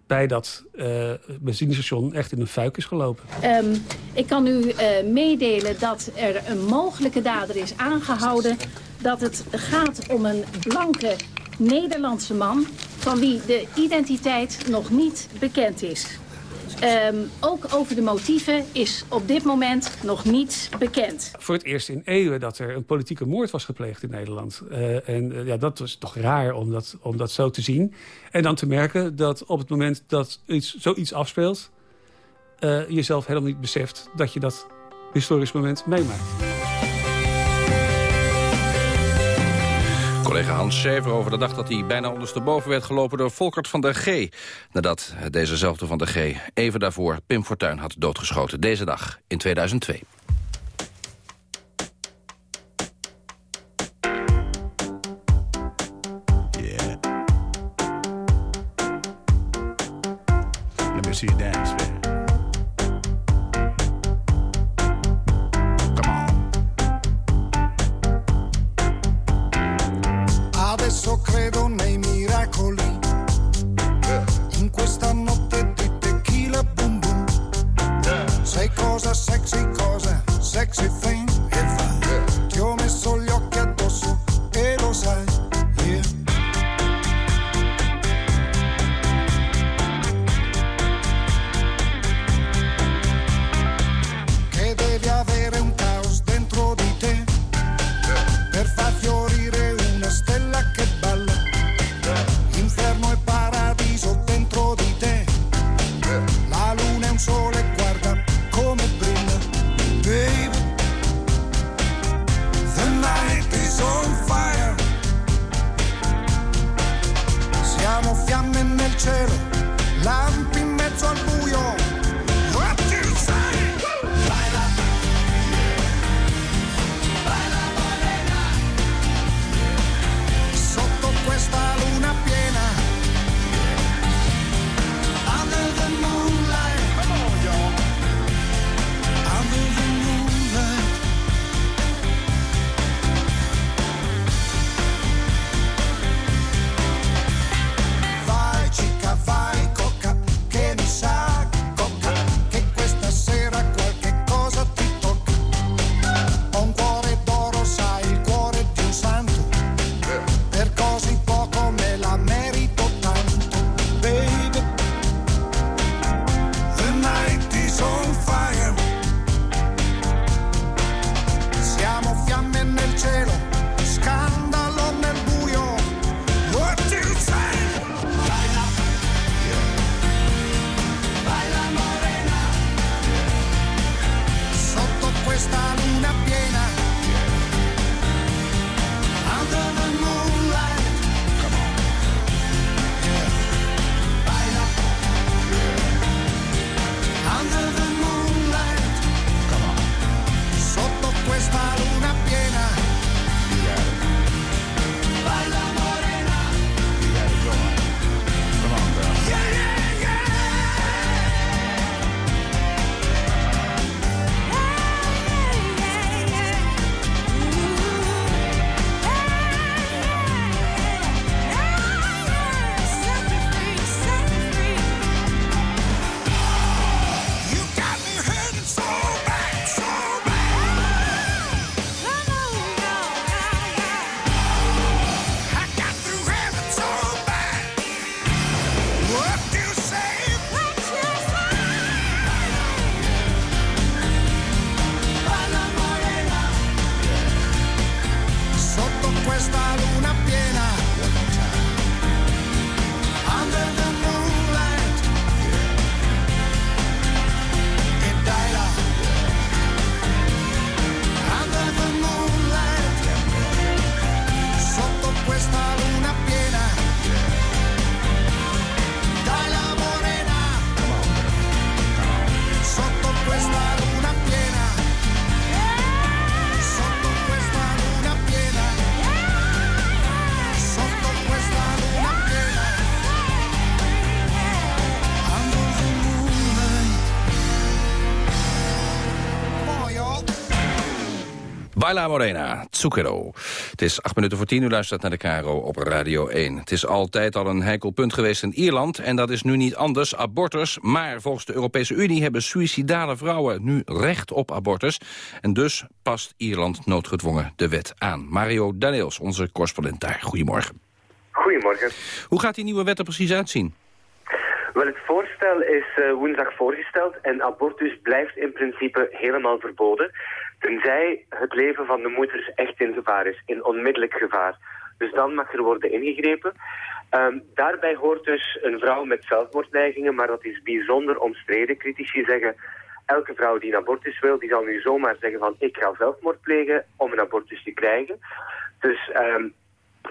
bij dat uh, benzinestation echt in een fuik is gelopen. Um, ik kan u uh, meedelen dat er een mogelijke dader is aangehouden. Dat het gaat om een blanke Nederlandse man... van wie de identiteit nog niet bekend is. Um, ook over de motieven is op dit moment nog niets bekend. Voor het eerst in eeuwen dat er een politieke moord was gepleegd in Nederland. Uh, en uh, ja, dat was toch raar om dat, om dat zo te zien. En dan te merken dat op het moment dat iets, zoiets afspeelt... Uh, jezelf helemaal niet beseft dat je dat historisch moment meemaakt. Collega Hans Schever over de dag dat hij bijna ondersteboven werd gelopen door Volkert van der G. Nadat dezezelfde van der G even daarvoor Pim Fortuyn had doodgeschoten. Deze dag in 2002. Yeah. Credo Baila Morena, Zucchero. Het is acht minuten voor tien, u luistert naar de Caro op Radio 1. Het is altijd al een heikel punt geweest in Ierland... en dat is nu niet anders, abortus. Maar volgens de Europese Unie hebben suïcidale vrouwen nu recht op abortus. En dus past Ierland noodgedwongen de wet aan. Mario Daniels, onze correspondent daar. Goedemorgen. Goedemorgen. Hoe gaat die nieuwe wet er precies uitzien? Wel, het voorstel is uh, woensdag voorgesteld en abortus blijft in principe helemaal verboden. Tenzij het leven van de moeder echt in gevaar is, in onmiddellijk gevaar. Dus dan mag er worden ingegrepen. Um, daarbij hoort dus een vrouw met zelfmoordneigingen, maar dat is bijzonder omstreden. Critici zeggen, elke vrouw die een abortus wil, die zal nu zomaar zeggen van ik ga zelfmoord plegen om een abortus te krijgen. Dus um,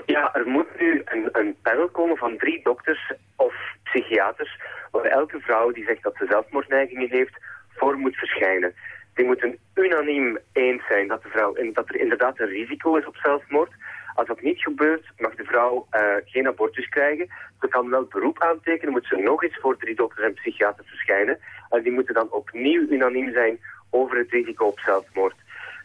ja, er moet nu een, een panel komen van drie dokters of psychiaters, waar elke vrouw die zegt dat ze zelfmoordneigingen heeft, voor moet verschijnen. Die moeten unaniem eens zijn dat, de vrouw, dat er inderdaad een risico is op zelfmoord. Als dat niet gebeurt, mag de vrouw uh, geen abortus krijgen. Ze kan wel beroep aantekenen, moet ze nog eens voor drie dokters en psychiaters verschijnen. En die moeten dan opnieuw unaniem zijn over het risico op zelfmoord.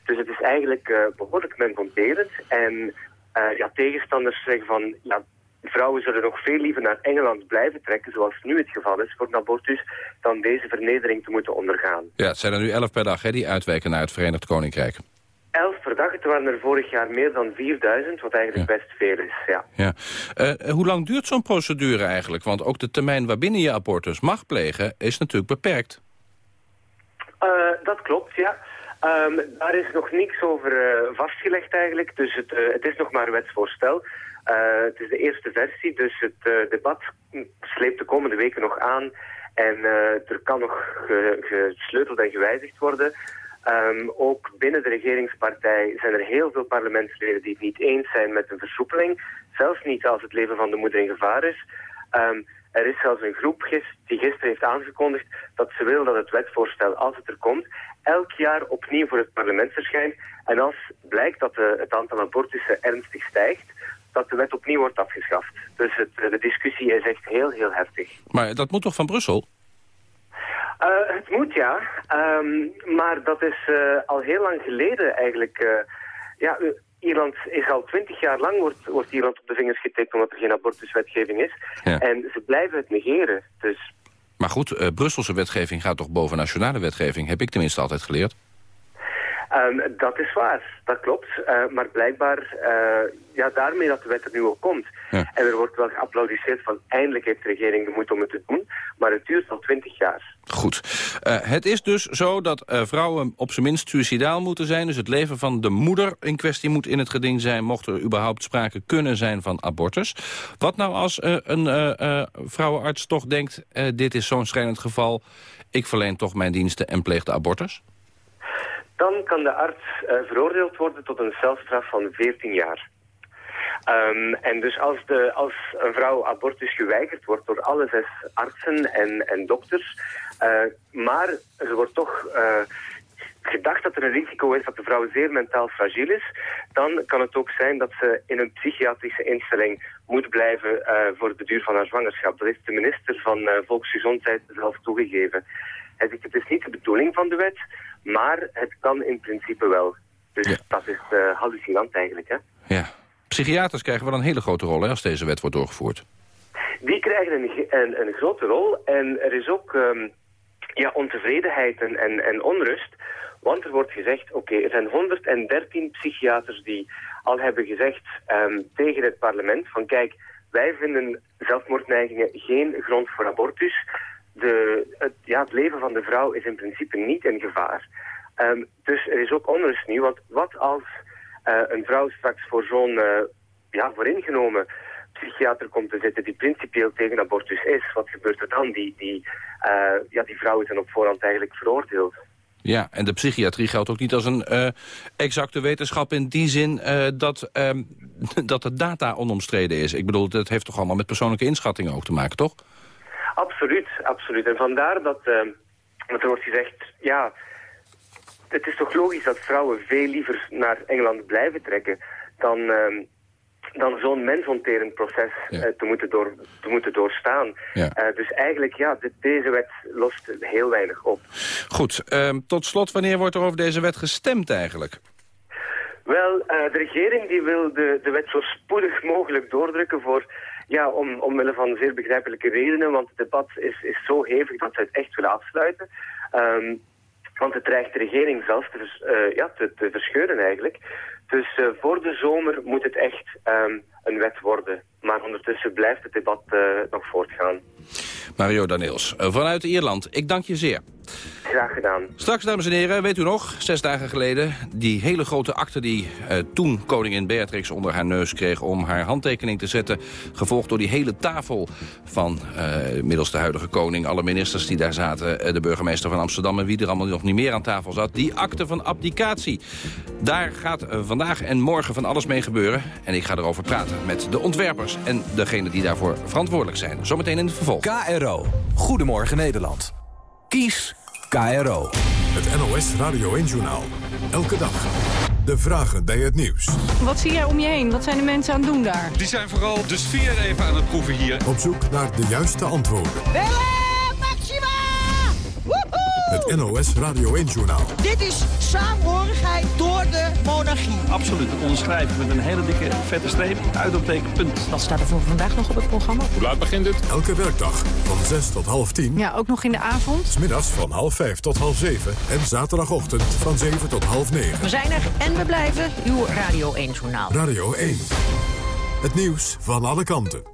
Dus het is eigenlijk uh, behoorlijk menfonterend. En uh, ja, tegenstanders zeggen van, ja, vrouwen zullen nog veel liever naar Engeland blijven trekken, zoals nu het geval is voor een abortus, dan deze vernedering te moeten ondergaan. Ja, het zijn er nu elf per dag hè, die uitwijken naar het Verenigd Koninkrijk. Elf per dag, het waren er vorig jaar meer dan 4000, wat eigenlijk best veel is, ja. ja. Uh, hoe lang duurt zo'n procedure eigenlijk? Want ook de termijn waarbinnen je abortus mag plegen is natuurlijk beperkt. Uh, dat klopt, ja. Um, daar is nog niks over uh, vastgelegd eigenlijk, dus het, het is nog maar wetsvoorstel. Uh, het is de eerste versie, dus het uh, debat sleept de komende weken nog aan. En uh, er kan nog ge gesleuteld en gewijzigd worden. Um, ook binnen de regeringspartij zijn er heel veel parlementsleden die het niet eens zijn met een versoepeling. Zelfs niet als het leven van de moeder in gevaar is. Um, er is zelfs een groep gist die gisteren heeft aangekondigd dat ze wil dat het wetsvoorstel, als het er komt, elk jaar opnieuw voor het parlement verschijnt. En als blijkt dat het aantal abortussen ernstig stijgt, dat de wet opnieuw wordt afgeschaft. Dus het, de discussie is echt heel, heel heftig. Maar dat moet toch van Brussel? Uh, het moet, ja. Um, maar dat is uh, al heel lang geleden eigenlijk. Uh, ja, Ierland is al twintig jaar lang, wordt, wordt Ierland op de vingers getikt omdat er geen abortuswetgeving is. Ja. En ze blijven het negeren. Dus... Maar goed, Brusselse wetgeving gaat toch boven nationale wetgeving, heb ik tenminste altijd geleerd. Um, dat is waar, dat klopt. Uh, maar blijkbaar, uh, ja, daarmee dat de wet er nu ook komt. Ja. En er wordt wel geapplaudisseerd van eindelijk heeft de regering de moed om het te doen. Maar het duurt al twintig jaar. Goed. Uh, het is dus zo dat vrouwen op zijn minst suicidaal moeten zijn. Dus het leven van de moeder in kwestie moet in het geding zijn... mocht er überhaupt sprake kunnen zijn van abortus. Wat nou als een vrouwenarts toch denkt... dit is zo'n schrijnend geval, ik verleen toch mijn diensten en pleeg de abortus? Dan kan de arts uh, veroordeeld worden tot een celstraf van 14 jaar. Um, en dus als, de, als een vrouw abortus geweigerd wordt door alle zes artsen en, en dokters, uh, maar er wordt toch uh, gedacht dat er een risico is dat de vrouw zeer mentaal fragiel is, dan kan het ook zijn dat ze in een psychiatrische instelling moet blijven voor de duur van haar zwangerschap. Dat heeft de minister van Volksgezondheid zelf toegegeven. Hij zegt, het is niet de bedoeling van de wet, maar het kan in principe wel. Dus ja. dat is uh, hallucinant eigenlijk, hè? Ja. Psychiaters krijgen wel een hele grote rol hè, als deze wet wordt doorgevoerd. Die krijgen een, een, een grote rol en er is ook um, ja, ontevredenheid en, en, en onrust. Want er wordt gezegd, oké, okay, er zijn 113 psychiaters die al hebben gezegd um, tegen het parlement van kijk, wij vinden zelfmoordneigingen geen grond voor abortus de, het, ja, het leven van de vrouw is in principe niet in gevaar. Um, dus er is ook onrust nu, want wat als uh, een vrouw straks voor zo'n uh, ja, vooringenomen psychiater komt te zitten die principieel tegen abortus is, wat gebeurt er dan? Die, die, uh, ja, die vrouwen zijn op voorhand eigenlijk veroordeeld. Ja, en de psychiatrie geldt ook niet als een uh, exacte wetenschap in die zin uh, dat, uh, dat de data onomstreden is. Ik bedoel, dat heeft toch allemaal met persoonlijke inschattingen ook te maken, toch? Absoluut, absoluut. En vandaar dat, uh, dat er wordt gezegd, ja, het is toch logisch dat vrouwen veel liever naar Engeland blijven trekken dan, uh, dan zo'n mensonterend proces ja. uh, te, moeten door, te moeten doorstaan. Ja. Uh, dus eigenlijk, ja, de, deze wet lost heel weinig op. Goed, ehm, tot slot, wanneer wordt er over deze wet gestemd eigenlijk? Wel, eh, de regering die wil de, de wet zo spoedig mogelijk doordrukken voor, ja, om, omwille van zeer begrijpelijke redenen, want het debat is, is zo hevig dat ze het echt willen afsluiten. Ehm, want het dreigt de regering zelfs te, eh, ja, te, te verscheuren eigenlijk. Dus eh, voor de zomer moet het echt ehm, een wet worden. Maar ondertussen blijft het debat eh, nog voortgaan. Mario Daniels, eh, vanuit Ierland. Ik dank je zeer. Graag gedaan. Straks, dames en heren, weet u nog, zes dagen geleden... die hele grote akte die eh, toen koningin Beatrix onder haar neus kreeg... om haar handtekening te zetten, gevolgd door die hele tafel... van eh, middels de huidige koning, alle ministers die daar zaten... de burgemeester van Amsterdam en wie er allemaal nog niet meer aan tafel zat... die akte van abdicatie. Daar gaat eh, vandaag en morgen van alles mee gebeuren. En ik ga erover praten met de ontwerpers... en degenen die daarvoor verantwoordelijk zijn. Zometeen in het vervolg. KRO. Goedemorgen Nederland. Kies KRO. Het NOS Radio 1-journaal. Elke dag. De vragen bij het nieuws. Wat zie jij om je heen? Wat zijn de mensen aan het doen daar? Die zijn vooral de sfeer even aan het proeven hier. Op zoek naar de juiste antwoorden. Het NOS Radio 1-journaal. Dit is saamhorigheid door de monarchie. Absoluut, dat onderschrijven met een hele dikke vette streep, uitopteken, punt. Wat staat er voor vandaag nog op het programma? Hoe laat begint het? Elke werkdag van 6 tot half 10. Ja, ook nog in de avond. Smiddags van half 5 tot half 7. En zaterdagochtend van 7 tot half 9. We zijn er en we blijven. Uw Radio 1-journaal. Radio 1. Het nieuws van alle kanten.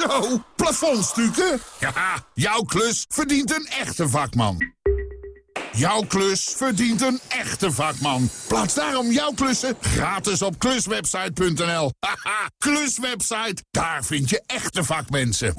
Zo, plafondstukken? Ja, jouw klus verdient een echte vakman. Jouw klus verdient een echte vakman. Plaats daarom jouw klussen gratis op kluswebsite.nl. Haha, kluswebsite, daar vind je echte vakmensen.